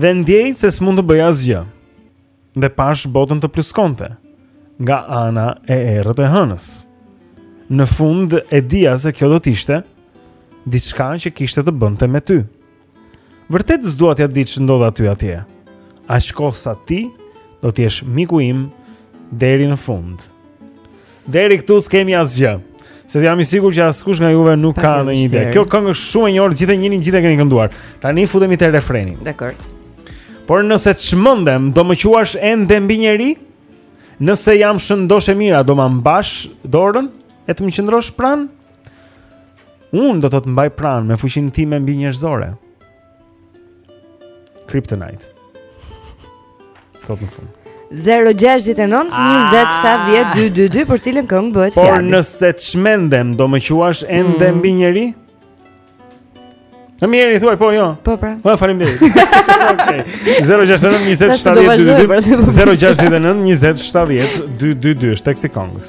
Dhe ndjej se s'mund të bëj asgjë. dhe pashë botën të pluskonte nga ana e errët e hënës. Në fund e dija se kjo do të ishte diçka që kishte të bënte me ty. Vërtet s'dua t'ia di ç'ndodh aty atje. Aq kohë sa ti do të jesh miku im deri në fund. Deri këtu s'kemi asgjë. Se jam i sigurt që askush nga juve nuk ka ndonjë ide. Kjo këngë është shumë e njohur, gjithë e njihni, gjithë e keni kënduar. Tani futemi te refreni. Dakor. Por nëse çmendem, do më quash ende mbinjeri? Nëse jam shëndoshë e mirë, do ma mbash dorën e të më qëndrosh pranë? Unë do të të mbaj pranë me fuqinë time mbinjerëzore. Kryptonite. Tot në fund. 0-6-9-27-12-2 Për cilën këngë bëhet fjalë Por nëse çmendem Do më quash ende mm. mbinjeri Mbinjeri, thuaj, po, jo Po, pra Po, farim dhe okay. 0-6-9-27-12-2 0-6-9-27-12-2 Është teksti i këngës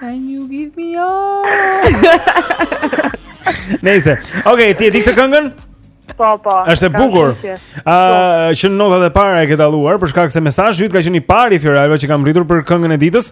Can you give me all? Nëse. Okej, okay, ti e di këtë këngën? Po, po. Është e bukur. Ëh, uh, që në notat e para e ke dalluar për shkak se mesazhi yt ka qenë i pari Fioralba që ka arritur për këngën e ditës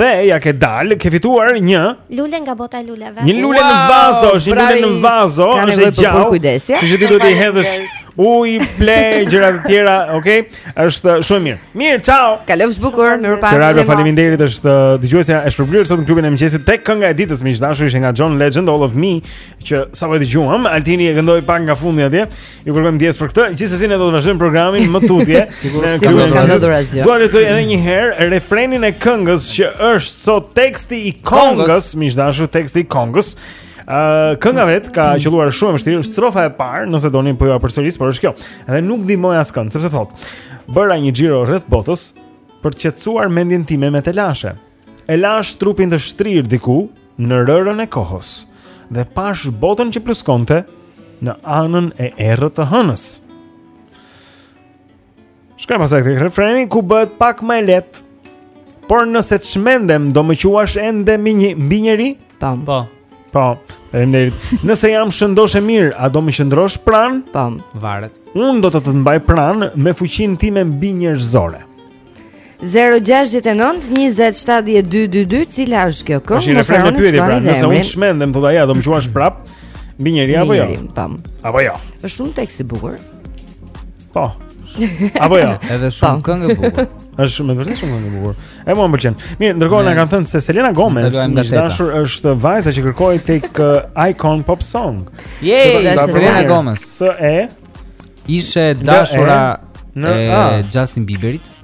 dhe ia ke dalë, ke fituar një lule nga bota e luleve. Një lule wow, në vazo, një lule në vazo, është e gjallë. Kështu që ti do t'i hedhësh ujë, pleh, gjëra të tjera, okay? Është shumë mirë. Mirë, ciao. Kalofsh bukur, mirupafshim. Rado, faleminderit. Është uh, dëgjuesja e shpërblyer sot në klubin e mëngjesit tek kënga e ditës miq të dashur ishte nga John Legend All of Me, që sapo e dëgjuam, Altini e këndoi pak nga fundi atje. Ju kërkojmë ndjesë për këtë. Gjithsesi ne do të vazhdojmë programin më tutje. Sigurisht, do të vazhdojmë. Do të lexoj edhe një herë refrenin e këngës që është sot teksti i këngës, miq të dashur, teksti i këngës. Uh, kënga vet ka qëlluar shumë e vështirë, strofa e parë, nëse doni po jua përsëris, por është kjo. Dhe nuk ndihmoi askënd, sepse thotë, bëra një xhiro rreth botës për të qetësuar mendjen time me telashe. E lashë trupin të shtrirë diku në rërën e kohës dhe pashë botën që pluskonte në anën e errët të hënës. Shko pastaj këtu refreni, ku bëhet pak më e lehtë, por nëse çmendem, do më quash ende mbinjë, mbinjeri? Tam. Po. Po, e Nëse jam shëndosh e mirë, a do më qëndrosh pranë? Tam. Varet. Unë do të të të mbaj pranë me fuqinë time mbinjerëzore. 069 2070222 cila është kjo këngë? Është një refren me pyetje pra, nëse unë çmendem thotë ajo, do më quash prap mbinjeri apo jo? Tam. Apo jo. Është shumë tekst i bukur. Po. Apo jo. Edhe shumë po. këngë e bukur. Është me të vërtetë shumë këngë e bukur. E mua m'pëlqen. Mirë, ndërkohë na kanë thënë se Selena Gomez, miq të dashur është vajza që kërkohej tek uh, Icon Pop Song. Yay, Selena Gomez. S E ishte e dashura e, e Justin Bieberit.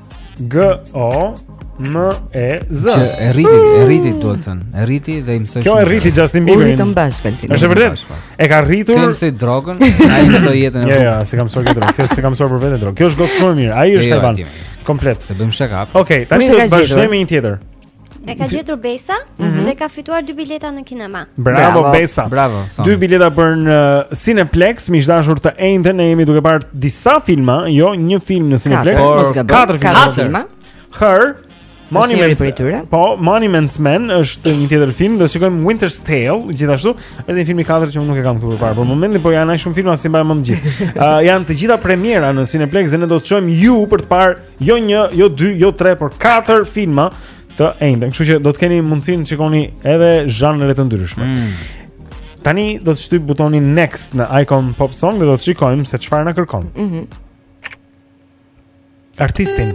G O M E Z. Që e rriti, e rriti duhet thënë. E rriti dhe i mësoi shumë. Kjo e rriti Justin Bieber. U rritën bashkë Altin. Është vërtet. Po. E ka rritur. Kem se drogën, ai mësoi jetën e jo, jo, rrugës. Ja, s'e ka mësuar drogën. Kjo s'e ka mësuar për veten drogën. Kjo është gocë shumë e mirë. Ai është jo, e ban. Komplet. Se bëjmë shaka. Okej, tani do të vazhdojmë një tjetër. E ka gjetur Besa mm -hmm. dhe ka fituar dy bileta në kinema. Bravo, bravo Besa. Bravo. Son. Dy bileta për në Cineplex, miq të dashur të enjten, ne jemi duke parë disa filma, jo një film në Cineplex, por katër filma. filma. Her, Monuments i tyre. Po, Monuments Men është një tjetër film, do të shikojmë Winter's Tale, gjithashtu, është një film i katërt që unë nuk e kam këtu përpara. Për momentin po janë aq shumë filma s'i mbaj mend gjithë. Ë uh, janë të gjitha premiera në Cineplex dhe ne do të çojmë ju për të parë Jo një, jo dy, jo tre, por katër filma të enjten. Kështu që do të keni mundësinë të shikoni edhe zhanre të ndryshme. Mm. Tani do të shtyp butonin next në Icon Pop Song dhe do të shikojmë se çfarë na kërkon. Mhm. Mm Artistin.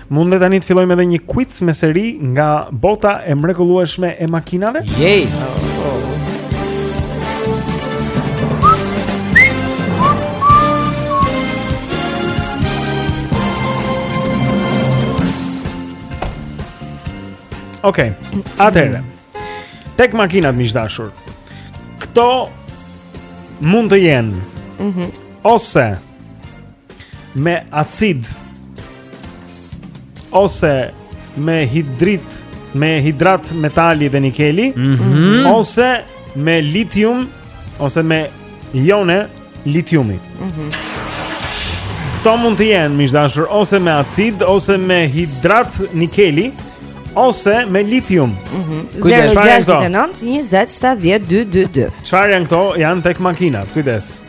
Mund dhe tani të fillojmë edhe një quiz me seri nga bota e mrekullueshme e makinave? Yay! Ok, atëherë. Tek makinat miq të dashur. Këto mund të jenë. Mhm. Mm ose me acid ose me hidrit me hidrat metali dhe nikeli mm -hmm. ose me litium ose me jone litiumi. Mhm. Mm Këto mund të jenë miq të dashur ose me acid ose me hidrat nikeli ose me litium. Mhm. Mm Kujdes, 069 20 70 222. Çfarë janë këto? Janë tek makinat. Kujdes.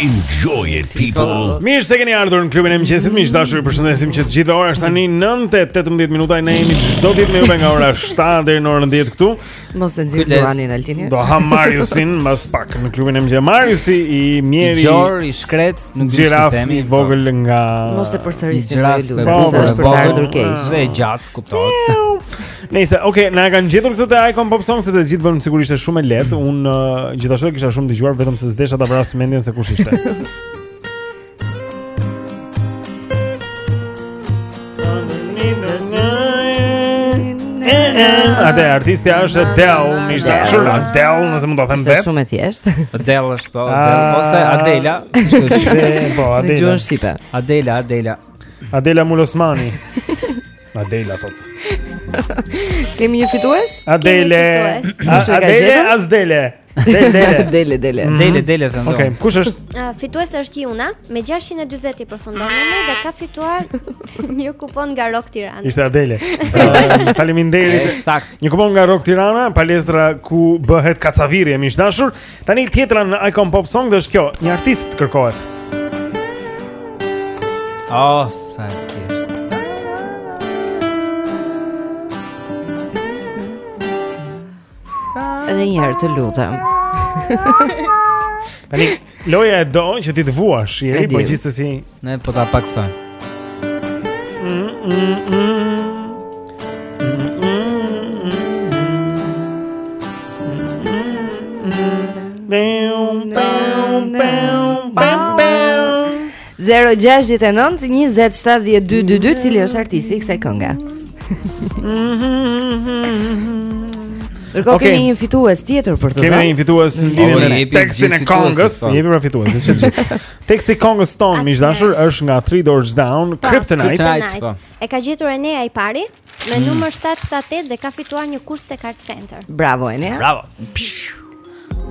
Enjoy it people. Mirë se keni ardhur në klubin e mëngjesit. Miq dashur, ju përshëndesim që të gjithëve ora është tani 9:18 minuta. Ne jemi çdo ditë me ju nga ora 7 deri në orën 10 këtu. Mos e nxirr Duanin Altin. Do ha Mariusin mbas pak në klubin e mëngjesit. Mariusi i mjeri. I gjori i shkreti, nuk di çfarë themi. Gjirafë e vogël nga Mos e përsërisni këtë ju lutem. Është për të ardhur keq. Dhe gjatë. Kuptohet. Nëse, okay, na e kanë gjetur këtë te Icon Pop Song sepse gjithmonë sigurisht ishte shumë e lehtë. Mm. Unë uh, gjithashtu e kisha shumë dëgjuar vetëm se s'desha ta vras mendjen se kush ishte. Artistja është Adele, miq të dashur Adele, nëse mund ta them vetë. Shumë e thjeshtë. Adele është po, Adele ah. ose Adela. Po, Adela. Në gjuhën shqipe. Adela, Adela. Adela Mulosmani. Adela thotë. Kemi një fitues? Adele. Adele as dele. Dele, dele, dele. Mhm. Dele, dele të ndonë. Okej, kush është? Uh, fitues është Juna me 620 i përfundon numri dhe ka fituar një kupon nga Rock Tirana. Ishte Adele. Uh, Faleminderit. Saktë. Një kupon nga Rock Tirana, palestra ku bëhet kacavjerrje miq të dashur. Tani tjetra në Icon Pop Song dhe është kjo, një artist kërkohet. Oh, sa e Edhe një herë të lutem. Tani loja e do që ti të vuash, i po gjithsesi Ne po ta pakësojmë. Bam bam bam bam bam 069 27 1222 cili është artisti i kësaj kënge. Ndërkohë okay. kemi një fitues tjetër për të dhënë. Kemi një fitues në lidhje me tekstin e këngës. Po. Jepe pra fituesin, e çet. Teksti këngës tonë, më të dashur, është nga Three Doors Down, pa, po, Kryptonite. Kryptonite. Pa. Po. E ka gjetur Enea i pari, me mm. numër 778 dhe ka fituar një kurs tek Art Center. Bravo, Enea. Bravo.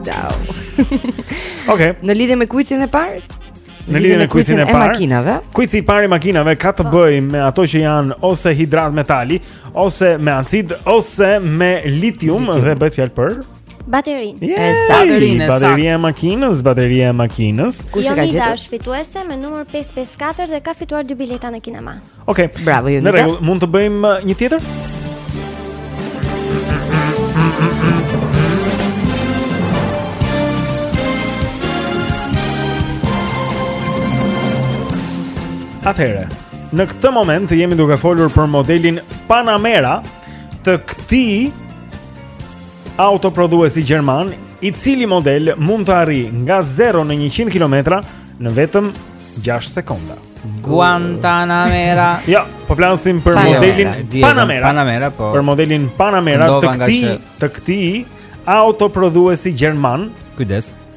Dau. okay. Në lidhje me kujtësin e parë? Në lidhje me kuicin e parë, makinave. Kuici i parë i makinave ka të po. bëjë me ato që janë ose hidrat metali, ose me acid, ose me litium, litium. dhe bëhet fjalë për Baterinë. Yeah, baterinë, e saktë. Bateria e makinës, bateria e makinës. Kush e ka gjetur? Jonita është fituese me numër 554 dhe ka fituar dy bileta në kinema. Okej. Okay. Bravo Jonita. Në rregull, mund të bëjmë uh, një tjetër? Atëherë, në këtë moment jemi duke folur për modelin Panamera të këtij autoprodhuesi gjerman, i cili model mund të arrijë nga 0 në 100 kilometra në vetëm 6 sekonda. Guantanamera. Jo, po flasim për Panamera, modelin Diego, Panamera. Panamera, po. Për modelin Panamera Këndova të nga këtij, që- të këtij autoprodhuesi gjerman, Kujdes.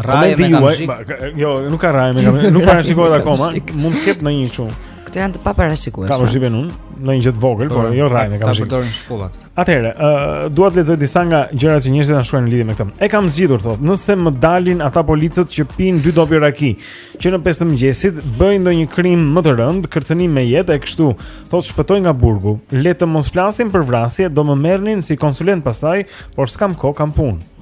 Rrahje me kamzhik. Jo, nuk ka rrahje me kamzhik. Nuk parashikohet akoma. Mund të ketë ndonjë çu. Këto janë të paparashikueshme. Kam shihën unë, në një gjë të vogël, por po, jo rrahje me kamzhik. Të përdorin shpullat. Atëherë, ë, dua të lexoj disa nga gjërat që njerëzit kanë shkruar në lidhje me këtë. E kam zgjidhur thotë, nëse më dalin ata policët që pinë dy dopio raki, që në 5 të mëngjesit bëjnë ndonjë krim më të rëndë, kërcënim me jetë e kështu, thotë shpëtoj nga burgu. Le të mos flasim për vrasje, do më merrnin si konsulent pastaj, por s'kam kohë, kam punë.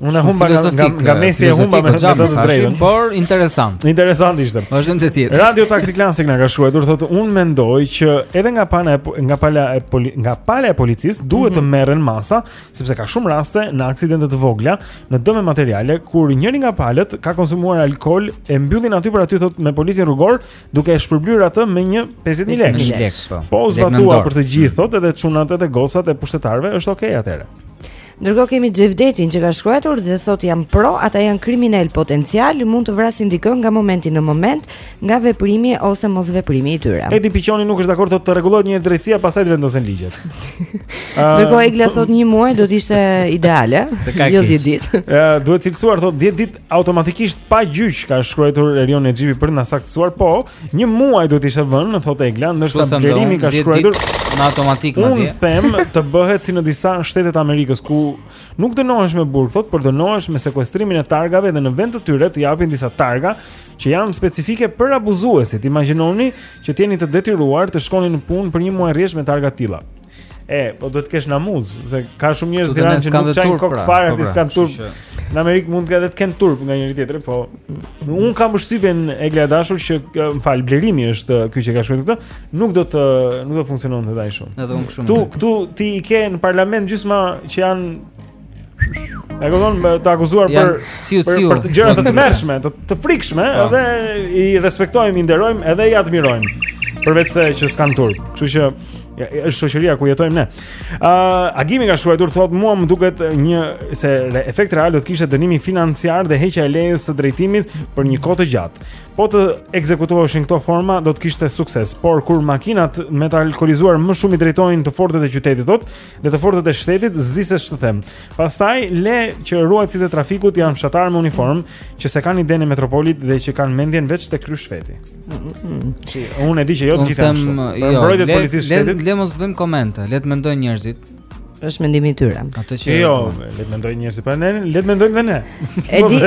Unë e humba nga, nga, nga mesi e humba me thënë të drejtën. Por interesant. Interesant ishte. Është ndër të tjerë. Radio Taxi Classic na ka shkruajtur, thotë unë mendoj që edhe nga pala e nga pala e poli, nga pala e policisë duhet mm -hmm. të mhm. merren masa, sepse ka shumë raste në aksidente të vogla, në dëme materiale kur njëri nga palët ka konsumuar alkool e mbyllin aty për aty thotë me policin rrugor, duke e shpërblyer atë me një 50000 lekësh. Po, po u zbatua për të gjithë, thotë edhe çunat edhe gocat e pushtetarëve është okay atëherë. Ndërkohë kemi Xhevdetin që ka shkruajtur dhe thotë jam pro, ata janë kriminelë potencialë, mund të vrasin dikë nga momenti në moment, nga veprimi ose mosveprimi i tyre. Edi Piqoni nuk është dakord të të rregullohet një herë drejtësia pastaj të vendosen ligjet. Ndërkohë Egla thotë një muaj do të ishte ideale, jo 10 ditë. Ë duhet cilësuar thotë 10 ditë automatikisht pa gjyq ka shkruajtur Erion Nexhipi për të na saktësuar, po një muaj duhet të ishte vënë, thotë Egla, ndërsa Blerimi ka shkruajtur në automatik madje. Unë them të bëhet si në disa shtete të Amerikës ku nuk dënohesh me burg, thotë, por dënohesh me sekuestrimin e targave dhe në vend të tyre të japin disa targa që janë specifike për abuzuesit. Imagjinoni që të jeni të detyruar të shkoni në punë për një muaj rresht me targa të tilla. E, po duhet të kesh namuz, se ka shumë njerëz që kanë qenë s'çajnë kokë fare, po pra, s'kanë turp. Në Amerikë mund të ketë kanë turp nga njëri-tjetri, po un kam përshtypjen Egla e dashur që më fal Blerimi është ky që ka shkruar këtë, nuk do të nuk do të funksionon dhe aq shumë. Edhe un kështu. Ktu ktu ti i ke në parlament gjysma që janë E kupton me të akuzuar për ciu, për, për gjëra të tmerrshme, të, të frikshme, pa. Po. edhe i respektojmë, i nderojmë, edhe i admirojmë. Përveçse që s'kanë turp. Kështu që ja, është shoqëria ku jetojmë ne. Ë, uh, Agimi ka shkruar thotë mua më duket një se re, efekt real do të kishte dënimi financiar dhe heqja e lejes së drejtimit për një kohë të gjatë. Po të ekzekutoheshin këto forma do të kishte sukses, por kur makinat me të alkolizuar më shumë i drejtojnë të fortët e qytetit, thotë, dhe të fortët e shtetit, s'di se ç'të them. Pastaj le që ruajtësit e trafikut janë fshatarë me uniformë që s'e kanë idenë e metropolit dhe që kanë mendjen veç te ryshfeti. Që unë e di që jo të gjithë janë kështu. Për mbrojtje të policisë së shtetit. Le mos bëjmë komente, le të mendojnë njerëzit. Është mendimi i tyre. Atë që Jo, le të mendojnë njerëzit, po ne le të mendojmë dhe ne. E di,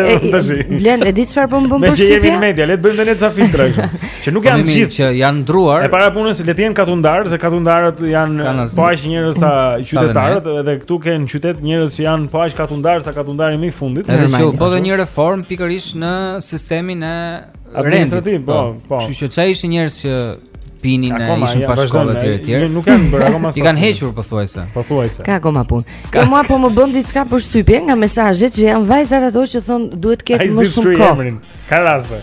Blen, e di çfarë po më bën përshtypje. Ne jemi në media, le të bëjmë ne ca filtra kështu. Që nuk janë, po, gjithë që janë ndërruar. E para punës le të jenë katundar, se katundarët janë po aq njerëz sa qytetarët, edhe këtu ke në qytet njerëz që janë po aq katundar sa katundari më i fundit. Edhe u bë dhe një reformë pikërisht në sistemin e Administrativ, po, po, po. Kështu që ça ishin njerëz që pinin e ishin pa shkollë etj etj. Nuk e kanë bërë akoma. I kanë hequr pothuajse. Pothuajse. Ka akoma punë. Mua po më bën diçka përshtypje nga mesazhet që janë vajzat ato që thon duhet të ketë më shumë kohë. Ka raste.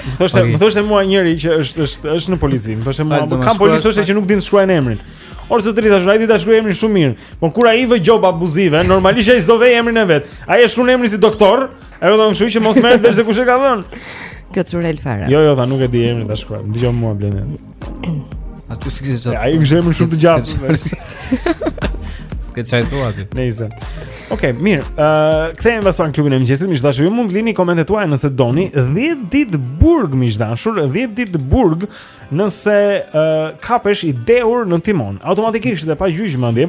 Më thoshte, më thoshte mua njëri që është është është në polici. Më thoshte mua, kam policë thoshte që nuk din të shkruajnë emrin. O zotëri, i thashë, ai di të shkruajë emrin shumë mirë. Po kur ai vë gjobë abuzive, normalisht ai s'do vë emrin e vet. Ai e shkruan emrin si doktor, E do të thotë që mos merret vesh se kush e ka dhënë. Kjo çurel fare. Jo, jo, tha nuk e di emrin ta shkruajë. Dgjoj mua Blen. Aty si kishte çfarë. Ai kishte emrin shumë të gjatë. S'ke ça i thua aty. Nëse. Okej, mirë. Ë, uh, kthehemi pas pak në Klubin e Mëngjesit. Miq të dashur, ju mund të lini komentet tuaja nëse doni. 10 ditë burg miq të dashur, 10 ditë burg nëse uh, kapesh i dehur në timon. Automatikisht dhe pa gjyq madje,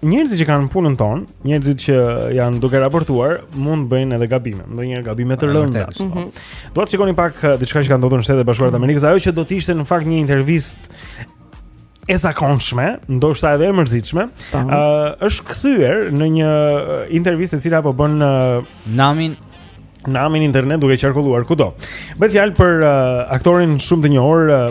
njerëzit që kanë punën tonë, njerëzit që janë duke raportuar, mund të bëjnë edhe gabime, ndonjëherë gabime të rënda. Po. Mhm. Dua të shikoni pak uh, diçka që ka ndodhur në Shtetet e Bashkuara të Amerikës, ajo që do të ishte në fakt një intervistë e zakonshme, ndoshta edhe e mërzitshme, ë uh, është kthyer në një uh, intervistë e cila po bën uh, namin, namin në internet duke qarkulluar kudo. Bëhet fjalë për uh, aktorin shumë të njohur uh,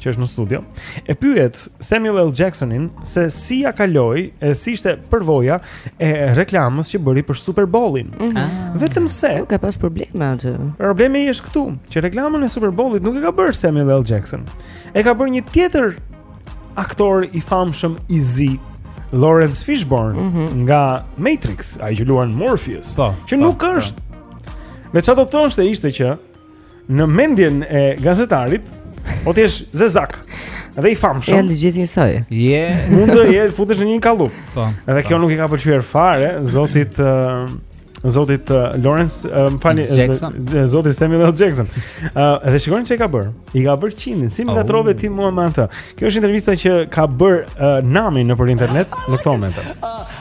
që është në studio, e pyet Samuel L. Jacksonin se si ja kaloi e si ishte përvoja e reklamës që bëri për Super Bowl-in. Mm -hmm. ah, Vetëm se nuk ka pas probleme aty. Problemi është këtu, që reklamën e Super Bowl-it nuk e ka bërë Samuel L. Jackson. E ka bërë një tjetër aktor i famshëm i zi Laurence Fishburne mm -hmm. nga Matrix, ai që luan Morpheus, po, po, që po, po, nuk po. Po. është. Dhe çfarë do të thoshte se ishte që në mendjen e gazetarit, po ti je zezak. Dhe i famshëm. Janë të gjithë njësoj. Je. Mund të futesh në një kallup. Po. Edhe kjo po. nuk i ka pëlqyer fare zotit uh, zotit uh, Laurence, uh, më falni, uh, zotit Samuel L. Jackson. Uh, dhe shikoni çka ka bër. I ka bër qinin, si më oh. ngatërrove ti mua me atë. Kjo është intervista që ka bër uh, namin nëpër internet në këtë moment.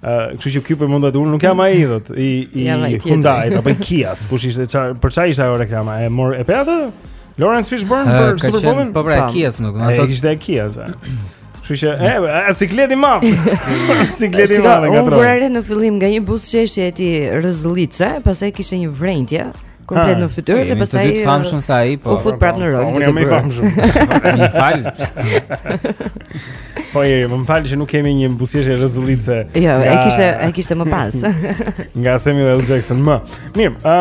Uh, kështu që ky për mund të unë nuk jam ai thot i i Hyundai apo i Kia, kush ishte çfarë për çfarë ishte ajo reklama? E more, pe atë? Laurence Fishburne uh, për Super Bowl? Po pra, Kia nuk, ato të ishte Kia za. Kështu që e a siklet i madh. Siklet i madh ngatërroi. Unë vura re në fillim nga një buzëqeshje e tij rrëzëllitëse, pastaj kishte një vrenjtje komplet në fytyrë dhe pastaj i famshëm tha ai po u fut prapë në rol. Unë jam i famshëm. Më fal. Po më fal që nuk kemi një buzëqeshje rrëzëllitëse. Jo, e kishte e kishte më pas. Nga Samuel L. Jackson më. Mirë, ë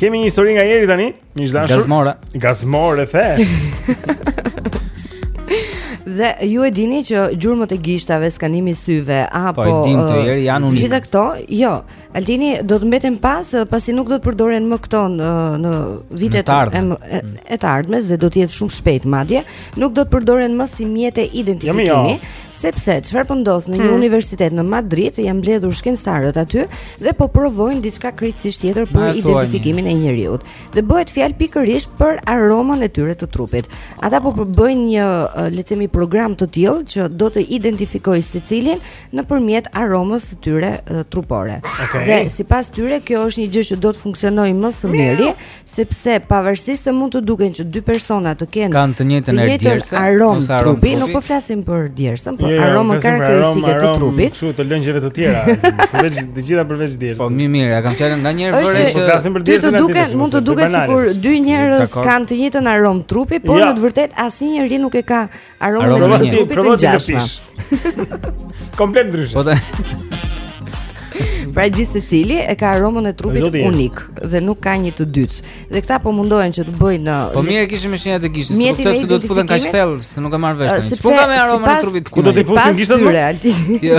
kemi një histori nga Jeri tani, miq të dashur. Gazmore. Gazmore the. Dhe ju e dini që gjurmët e gishtave, skanimi i syve apo Po e dim të tjera janë unike. Gjithë këto, jo, Altin do të mbeten pas pasi nuk do të përdoren më këto në në vitet e, e, e të ardhmes dhe do të jetë shumë shpejt madje, nuk do të përdoren më si mjete identifikimi, jo. sepse çfarë po ndodh në një hmm. universitet në Madrid, janë mbledhur shkencëtarët aty dhe po provojnë diçka krejtësisht tjetër për Marë identifikimin e njeriut. Dhe bëhet fjalë pikërisht për aromën e tyre të trupit. Ata po bëjnë një le të themi program të tillë që do të identifikojë secilin nëpërmjet aromës së tyre trupore. Okay. Dhe sipas tyre kjo është një gjë që do të funksionojë më së miri, sepse pavarësisht se mund të duken që dy persona të kenë kanë të njëjtën djersë, aromë trupi, nuk po flasim për djersën, por jo, jo, aromën karakteristike të trupit. Pra të lëngjeve të tjera, përveç të gjitha përveç djersës. Po mirë, mirë, ja kam fjalën nganjëherë që po flasim për djersën. Ty të duket, mund të duket sikur dy njerëz kanë të njëjtën aromë trupi, por jo. në të vërtetë asnjëri nuk e ka Aromën e trupit të provoni të ngjashme. Komplet ndryshe. Po të Pra gjithë secili e ka aromën e trupit Zoti. unik dhe nuk ka një të dytë. Dhe këta po mundohen që të bëjnë në Po mirë e kishim me shenjat e gishtit, Mjeti sepse me këtë do të futen kaq identifikime? thellë se nuk e marr vesh. Ë, tani. sepse Ç'po ka me aromën e sipas- trupit? Ku do t'i fusin sipas gishtat, më? tyre, Altin. Jo.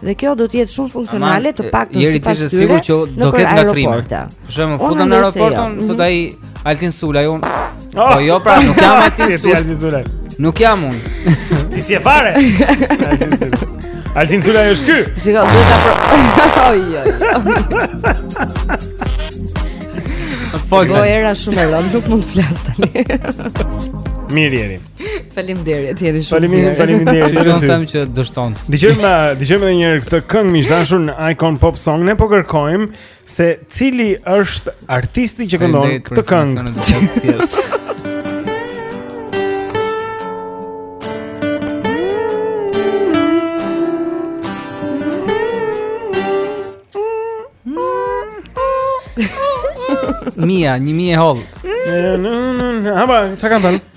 Dhe kjo do të jetë shumë funksionale të paktën sipas tyre. Jeri, ti je i sigurt që do të ketë ngatërrime. Për shembull, futem në aeroport, jo. mhm. thotë ai Altin Sulaj unë. Ah! Po jo pra, nuk jam Altin Sulaj. Nuk jam unë. Ti si e fare? Altin Sulaj është ky. Si ka duhet ta pro. Oj oj. Po era shumë e rëndë, nuk mund të flas tani. Mirë Jeri. Faleminderit, jeni shumë të mirë. Faleminderit, ju them që dështon. Dëgjojmë, dëgjojmë edhe një herë këtë këngë miq të dashur në Icon Pop Song. Ne po kërkojmë se cili është artisti që këndon këtë këngë. Mia, një mia hall. Ha, çka kanë thënë?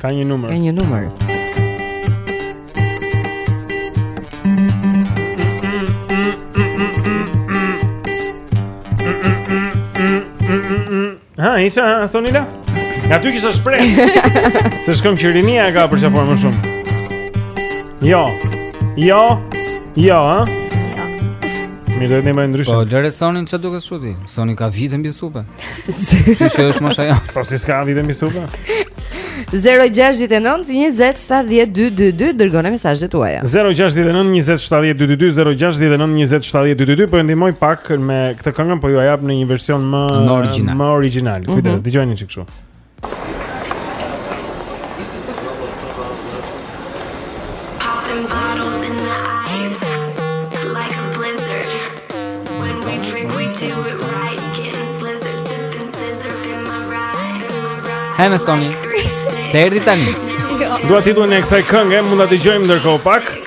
Ka një numër. Ka një numër. Ha, ishe Sonila? Nga ty kisha shpresë se shikon që rinia e ka për afër më shumë Jo Jo Jo, ha? Mirë do jetë një më ndryshe Po, lëre Sonin që duket ashtu ti, Soni ka vite mbi supe Kështu që është mosha jam. Po si s'ka vite mbi supe? 0-6-9-27-12-22 Dërgoni mesazhet tuaja 0-6-9-27-12-22 0-6-9-27-12-22 Po e ndihmoj pak me këtë këngën Po jua jap në një version më origjinal Më origjinal Kujdes, mm -hmm. dëgjojeni një çik kështu Hë më Soni Të erdi tani Dua titullin e kësaj kënge Mund ta dëgjojmë ndërkohë pak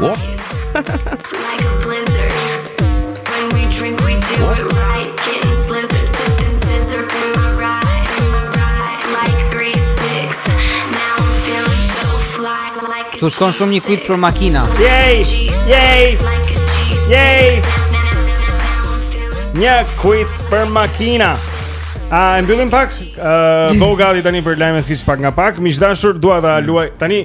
Wop. Tu shkon shumë një quiz për makina. Yay! Yay! Yay! Një quiz për makina. A e mbyllim pak? Ëh, uh, po gati tani për lajme pak nga pak. Miq të dashur, dua ta luaj. Tani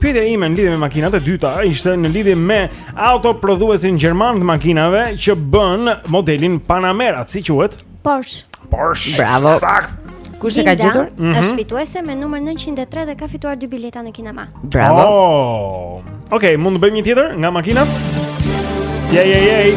Pyetja ime në lidhje me makinat e dyta ishte në lidhje me autoprodhuesin gjerman të makinave që bën modelin Panamera, si quhet? Porsche. Porsche. Bravo. Sakt. Kush e ka gjetur? Mm -hmm. Është fituese me numër 903 dhe ka fituar dy bileta në kinema. Bravo. Oh. Okej, okay, mund të bëjmë një tjetër nga makinat? Jej, jej, jej.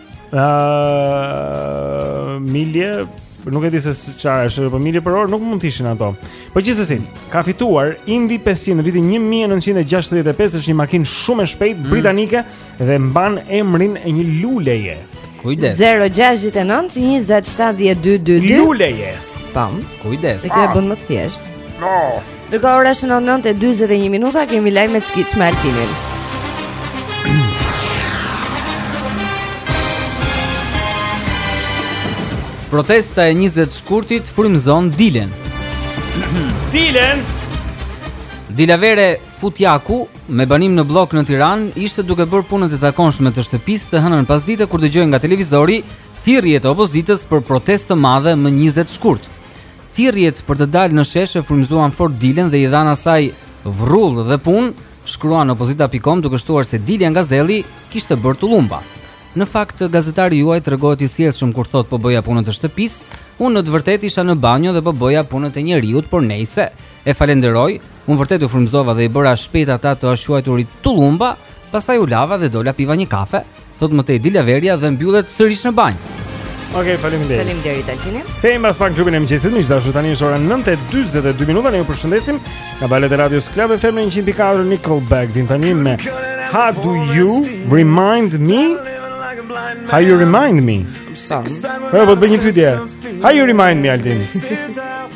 Ëh, uh, milje nuk e di se çfarë është, po milje për orë nuk mund të ishin ato. Po gjithsesi, ka fituar Indy 500 në vitin 1965, është një makinë shumë e shpejtë mm. britanike dhe mban emrin e një luleje. Kujdes. 069 20 70222. Luleje. Pam, kujdes. E ke bën më thjesht. No. Ndërkaq ora shënon 9.41 minuta, kemi lajme skiç me Altinin. Protesta e 20 shkurtit frymëzon Dilen. Dilen Dilavere Futjaku me banim në Bllok në Tiranë ishte duke bërë punët e zakonshme të shtëpisë të hënën pasdite kur dëgjoi nga televizori thirrjet e opozitës për protestë të madhe më 20 shkurt. Thirrjet për të dalë në shesh e frymëzuan fort Dilen dhe i dhanë asaj vrull dhe punë, shkruan opozita.com duke shtuar se Dilja nga zelli kishte bërë tullumba. Në fakt, gazetari juaj tregohet i sjellshëm kur thotë po bëja punët e shtëpisë, unë në të vërtetë isha në banjo dhe po bëja punën e njeriut, por nejse, e falenderoj, unë vërtet u frymëzova dhe i bëra shpejt ata të ashtuquajturit tullumba, pastaj u lava dhe dola piva një kafe, Thotë më tej Dilaverja dhe mbyllet sërisht në banjë. Okej, okay, faleminderit. Faleminderit Altini. Kemi pas pak klubin e mëngjesit, miq të dashur, tani është ora 9:42 minuta, ne ju përshëndesim nga valët e radios Club FM 100.4. Nickelback vijnë tani me How do you remind me? How you remind me? Po, po bëj një pyetje. How you remind me Altini?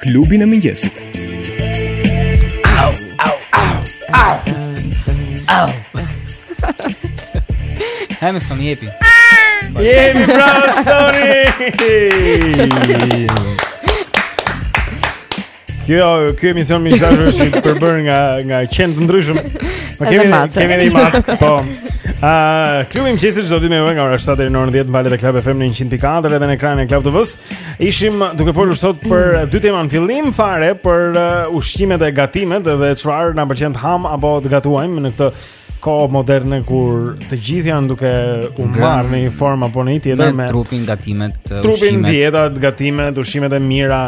Klubin e mëngjesit. Au, au, au, au. Au. Hajmë së më jepi. Jemi bravo, Sony! Ky, ky emision miq të dashur është i përbërë nga, nga qen të ndryshëm. Po kemi, kemi edhe i matë, po. Uh, Klubi i mëngjesit çdo ditë me nga ora 7 deri në orën 10 në valët e Club FM në 100.4 edhe në ekranin e Club TV-së Ishim duke folur sot për dy tema në fillim fare për uh, ushqimet e gatimet dhe çfarë na pëlqen të hamë apo të gatuajmë në këtë kohë moderne kur të gjithë janë duke u marrë në një formë apo në një tjetër me, me trupin gatimet, ushqimet. Trupin dietat, gatimet, ushqimet e mira,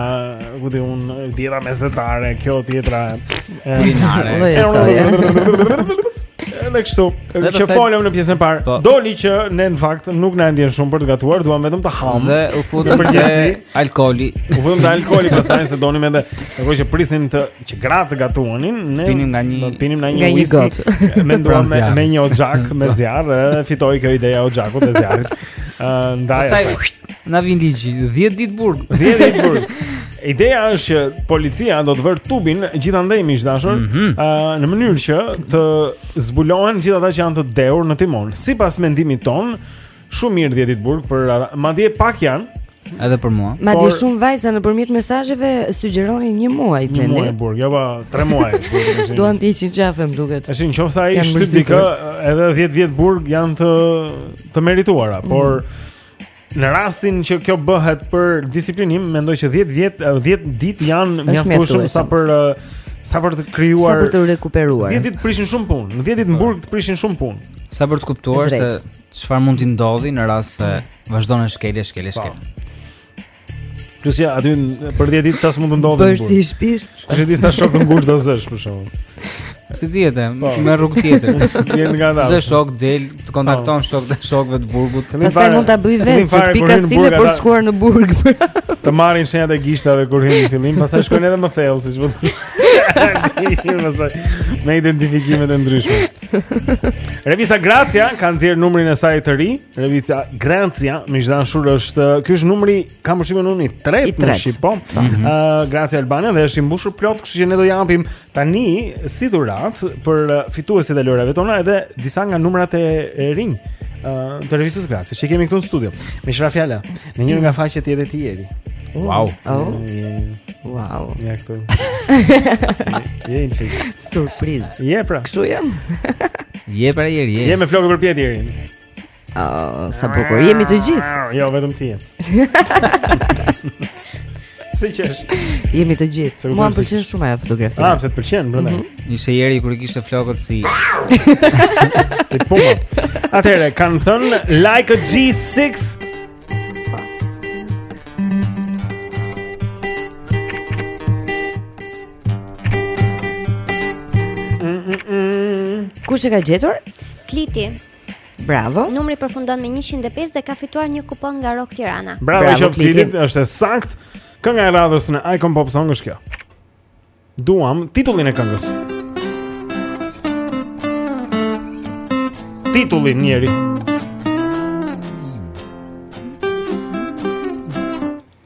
ku di unë dieta mesdhetare, kjo tjetra. Krinare. Edhe kështu, që folëm në pjesën e parë. Po. Doli që ne në fakt nuk na ndjen shumë për të gatuar, duam vetëm të hamë. Dhe u futëm për gjëra si alkooli. U futëm te alkooli pastaj se donim edhe, apo që prisnim të që gratë të gatuanin, ne pinim nga një pinim nga një whisky. Menduam me, me një oxhak me zjarr, edhe fitoi kjo ide e oxhakut e zjarrit. Ëh, ndaj. Na vjen ligji, 10 ditë burg, 10 ditë burg. Ideja është që policia do të vërë tubin gjithandej miq të dashur, mm -hmm. uh, në mënyrë që të zbulohen gjithë ata që janë të dehur në timon. Sipas mendimit tonë, shumë mirë 10 ditë burg por madje pak janë Edhe për mua. Madje shumë vajza nëpërmjet mesazheve sugjeronin një muaj tani. Një muaj burg, apo jo, 3 muaj. Duan të heqin qafe, më duket. Tash nëse ai shtyp dikë, edhe 10 vjet burg janë të të merituara, mm. por Në rastin që kjo bëhet për disiplinim, mendoj që 10 vjet, 10 ditë janë mjaftueshme sa për sa për të krijuar, sa për të rekuperuar. 10 ditë prishin shumë punë, në 10 ditë në burg të prishin shumë punë. Sa për të kuptuar se çfarë mund t'i ndodhi në rast se vazhdon në shkelje, shkelje, shkelje. Po. Plus ja aty për 10 ditë çfarë mund të ndodhë. Për si shpisht. Kush e di sa shokë të ngushtë do të zësh për shkakun. S'i dihet e, po. me rrugë tjetër. Kien nga dalë. Zë shokë del, të kontakton po. shokët e shokëve të burgut. Pastaj mund ta bëjë vetë, çu pika stile për shkuar në burg. Të marrin shenjat e gishtave kur hyn në fillim, pastaj shkojnë edhe më thellë, siç mund. Me identifikimet e ndryshme. Revista Grazia ka nxjerrë numrin e saj të ri. Revista Grazia, miq të dashur, është, ky është numri, kam përshtypjen unë i tretë në Shqip, po. Ëh, mm -hmm. Grazia Albania dhe është i mbushur plot, kështu që ne do japim tani si dhuratë për fituesit e lojërave tona edhe disa nga numrat e, e rinj uh, të revistës Grazia, që i kemi këtu në studio. Meqë ra fjala, në njërën nga faqet je edhe ti Jeri. Oh. Wow. Oh. Wow. Ja këtu. Je një çik. Surprizë. Je pra. Kështu jam. Je pra Jeri. Je me flokë përpjetë Jeri. Oh, sa bukur jemi të gjithë. Ah, jo, vetëm ti. Pse qesh? Jemi të gjithë. Mua më pëlqen shumë ajo fotografi. Ah, pse të pëlqen, brenda. Mm -hmm. Ishte Jeri kur i kishte flokët si. si po. Atëherë kanë thënë like a G6. Kush e ka gjetur? Kliti. Bravo. Numri përfundon me 105 dhe ka fituar një kupon nga Rock Tirana. Bravo, Bravo qoftë Klitit, është e saktë. Kënga e radhës në Icon Pop Song është kjo. Duam titullin e këngës. Titullin Jeri.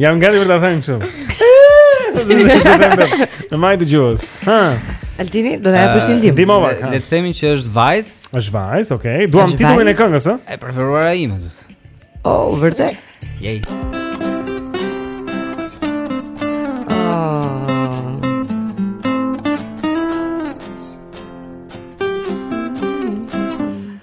Jam gati për ta thënë kështu. Në majë të gjuhës. Ha. Altini, do të japësh një ndihmë. Ndihmova. Le të themi që është vajzë. Është vajzë, okay. Duam titullin e këngës, ë? E preferuara ime, do të. Oh, vërtet? Jej.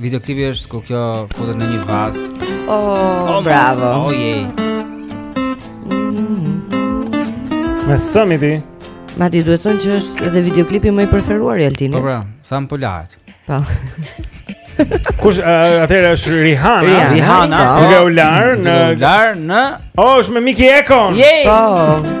Video klipi është ku kjo futet në një vas. Oh, oh bravo. Oh yeah. Me samiti. Ma ti duhet thënë që është edhe video klipi më i preferuar i Altinit. Po bra, sa më pëlqej. Po. Kush atëherë është Rihanna? Rihanna. Po. Duke u lar në u lar në Oh, është me Mikky Ekko. Yeah. Po.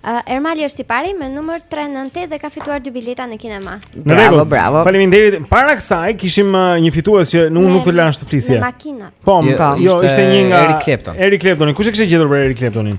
Uh, Ermali është i pari me numër 398 dhe ka fituar dy bileta në kinema. Bravo, bravo. Faleminderit. Para kësaj kishim uh, një fitues që nuk nuk të lash të flisje. Me makina. Po, jo, po. Jo, ishte një nga Eric Clapton. Eric Clapton. Kush e kishte gjetur për Eric Claptonin?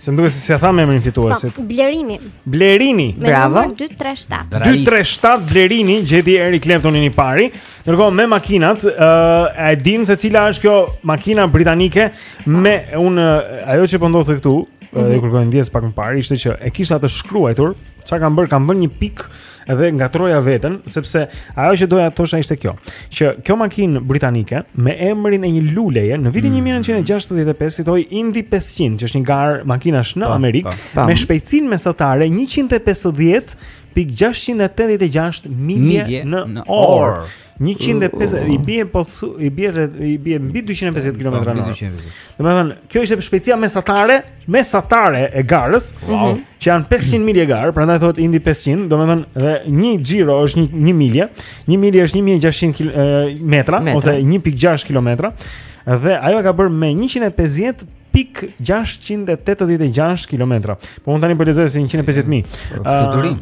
Se më duket se s'ia thamë emrin fituesit. Po, Blerimi. Blerimi. Bravo. 237. 237 Blerimi gjeti Eric Claptonin i pari. Ndërkohë me makinat, ë uh, e din se cila është kjo makina britanike me un ajo që po ndodhte këtu, mm -hmm. ju kërkoj ndjesë pak më parë ishte që e kisha të shkruajtur ça kam bër, kam vënë një pik edhe ngatrrova veten sepse ajo që doja të thosha ishte kjo, që kjo makinë britanike me emrin e një luleje në vitin mm -hmm. 1965 fitoi Indy 500, që është një garë makinash në Amerikë me shpejtësinë mesatare 150 pik 686 milje në orë. 150 uh, uh, uh. i bie po i bie i bie mbi 250 km në orë. Domethënë, kjo ishte shpejtësia mesatare, mesatare e garës, wow. Mhm. që janë 500 milje garë, prandaj thotë Indy 500, domethënë dhe një xhiro është një një milje, një milje është 1600 metra, metra ose 1.6 kilometra. Dhe ajo e ka bërë me 150 pik 686 km. Po unë tani po lexoja 150000. Fluturim.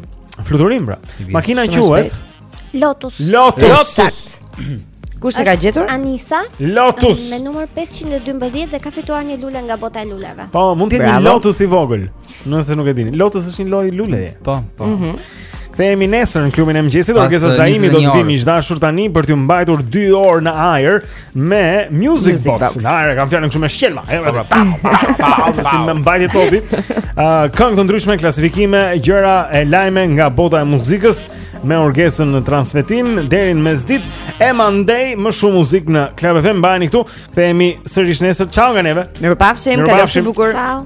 Fluturim pra. Makina quhet Lotus. Lotus. Lotus. Kush e ka gjetur? Anisa. Lotus. Me numër 512 dhe ka fituar një lule nga bota e luleve. Po, mund të jetë Lotus i vogël. Nëse nuk e dini. Lotus është një lloj luleje. Po, po. Mhm. Mm Kthehemi nesër në klubin e mëngjesit, Orgesa Zaimi do të vijë miq të dashur tani për t'ju mbajtur 2 orë në ajër me Music, music Box. Nuk e kam fjalën këtu me shkelma. Edhe pa pa pa pa si më mbajti topi. Ë këngë të ndryshme, klasifikime, gjëra e lajme nga bota e muzikës. me Orgesën në transmetim deri në mesditë. E mandej më shumë muzikë në Club FM mbajeni këtu. Kthehemi sërish nesër. Ciao nga neve. Mirupafshim, kalofshi bukur. Ciao.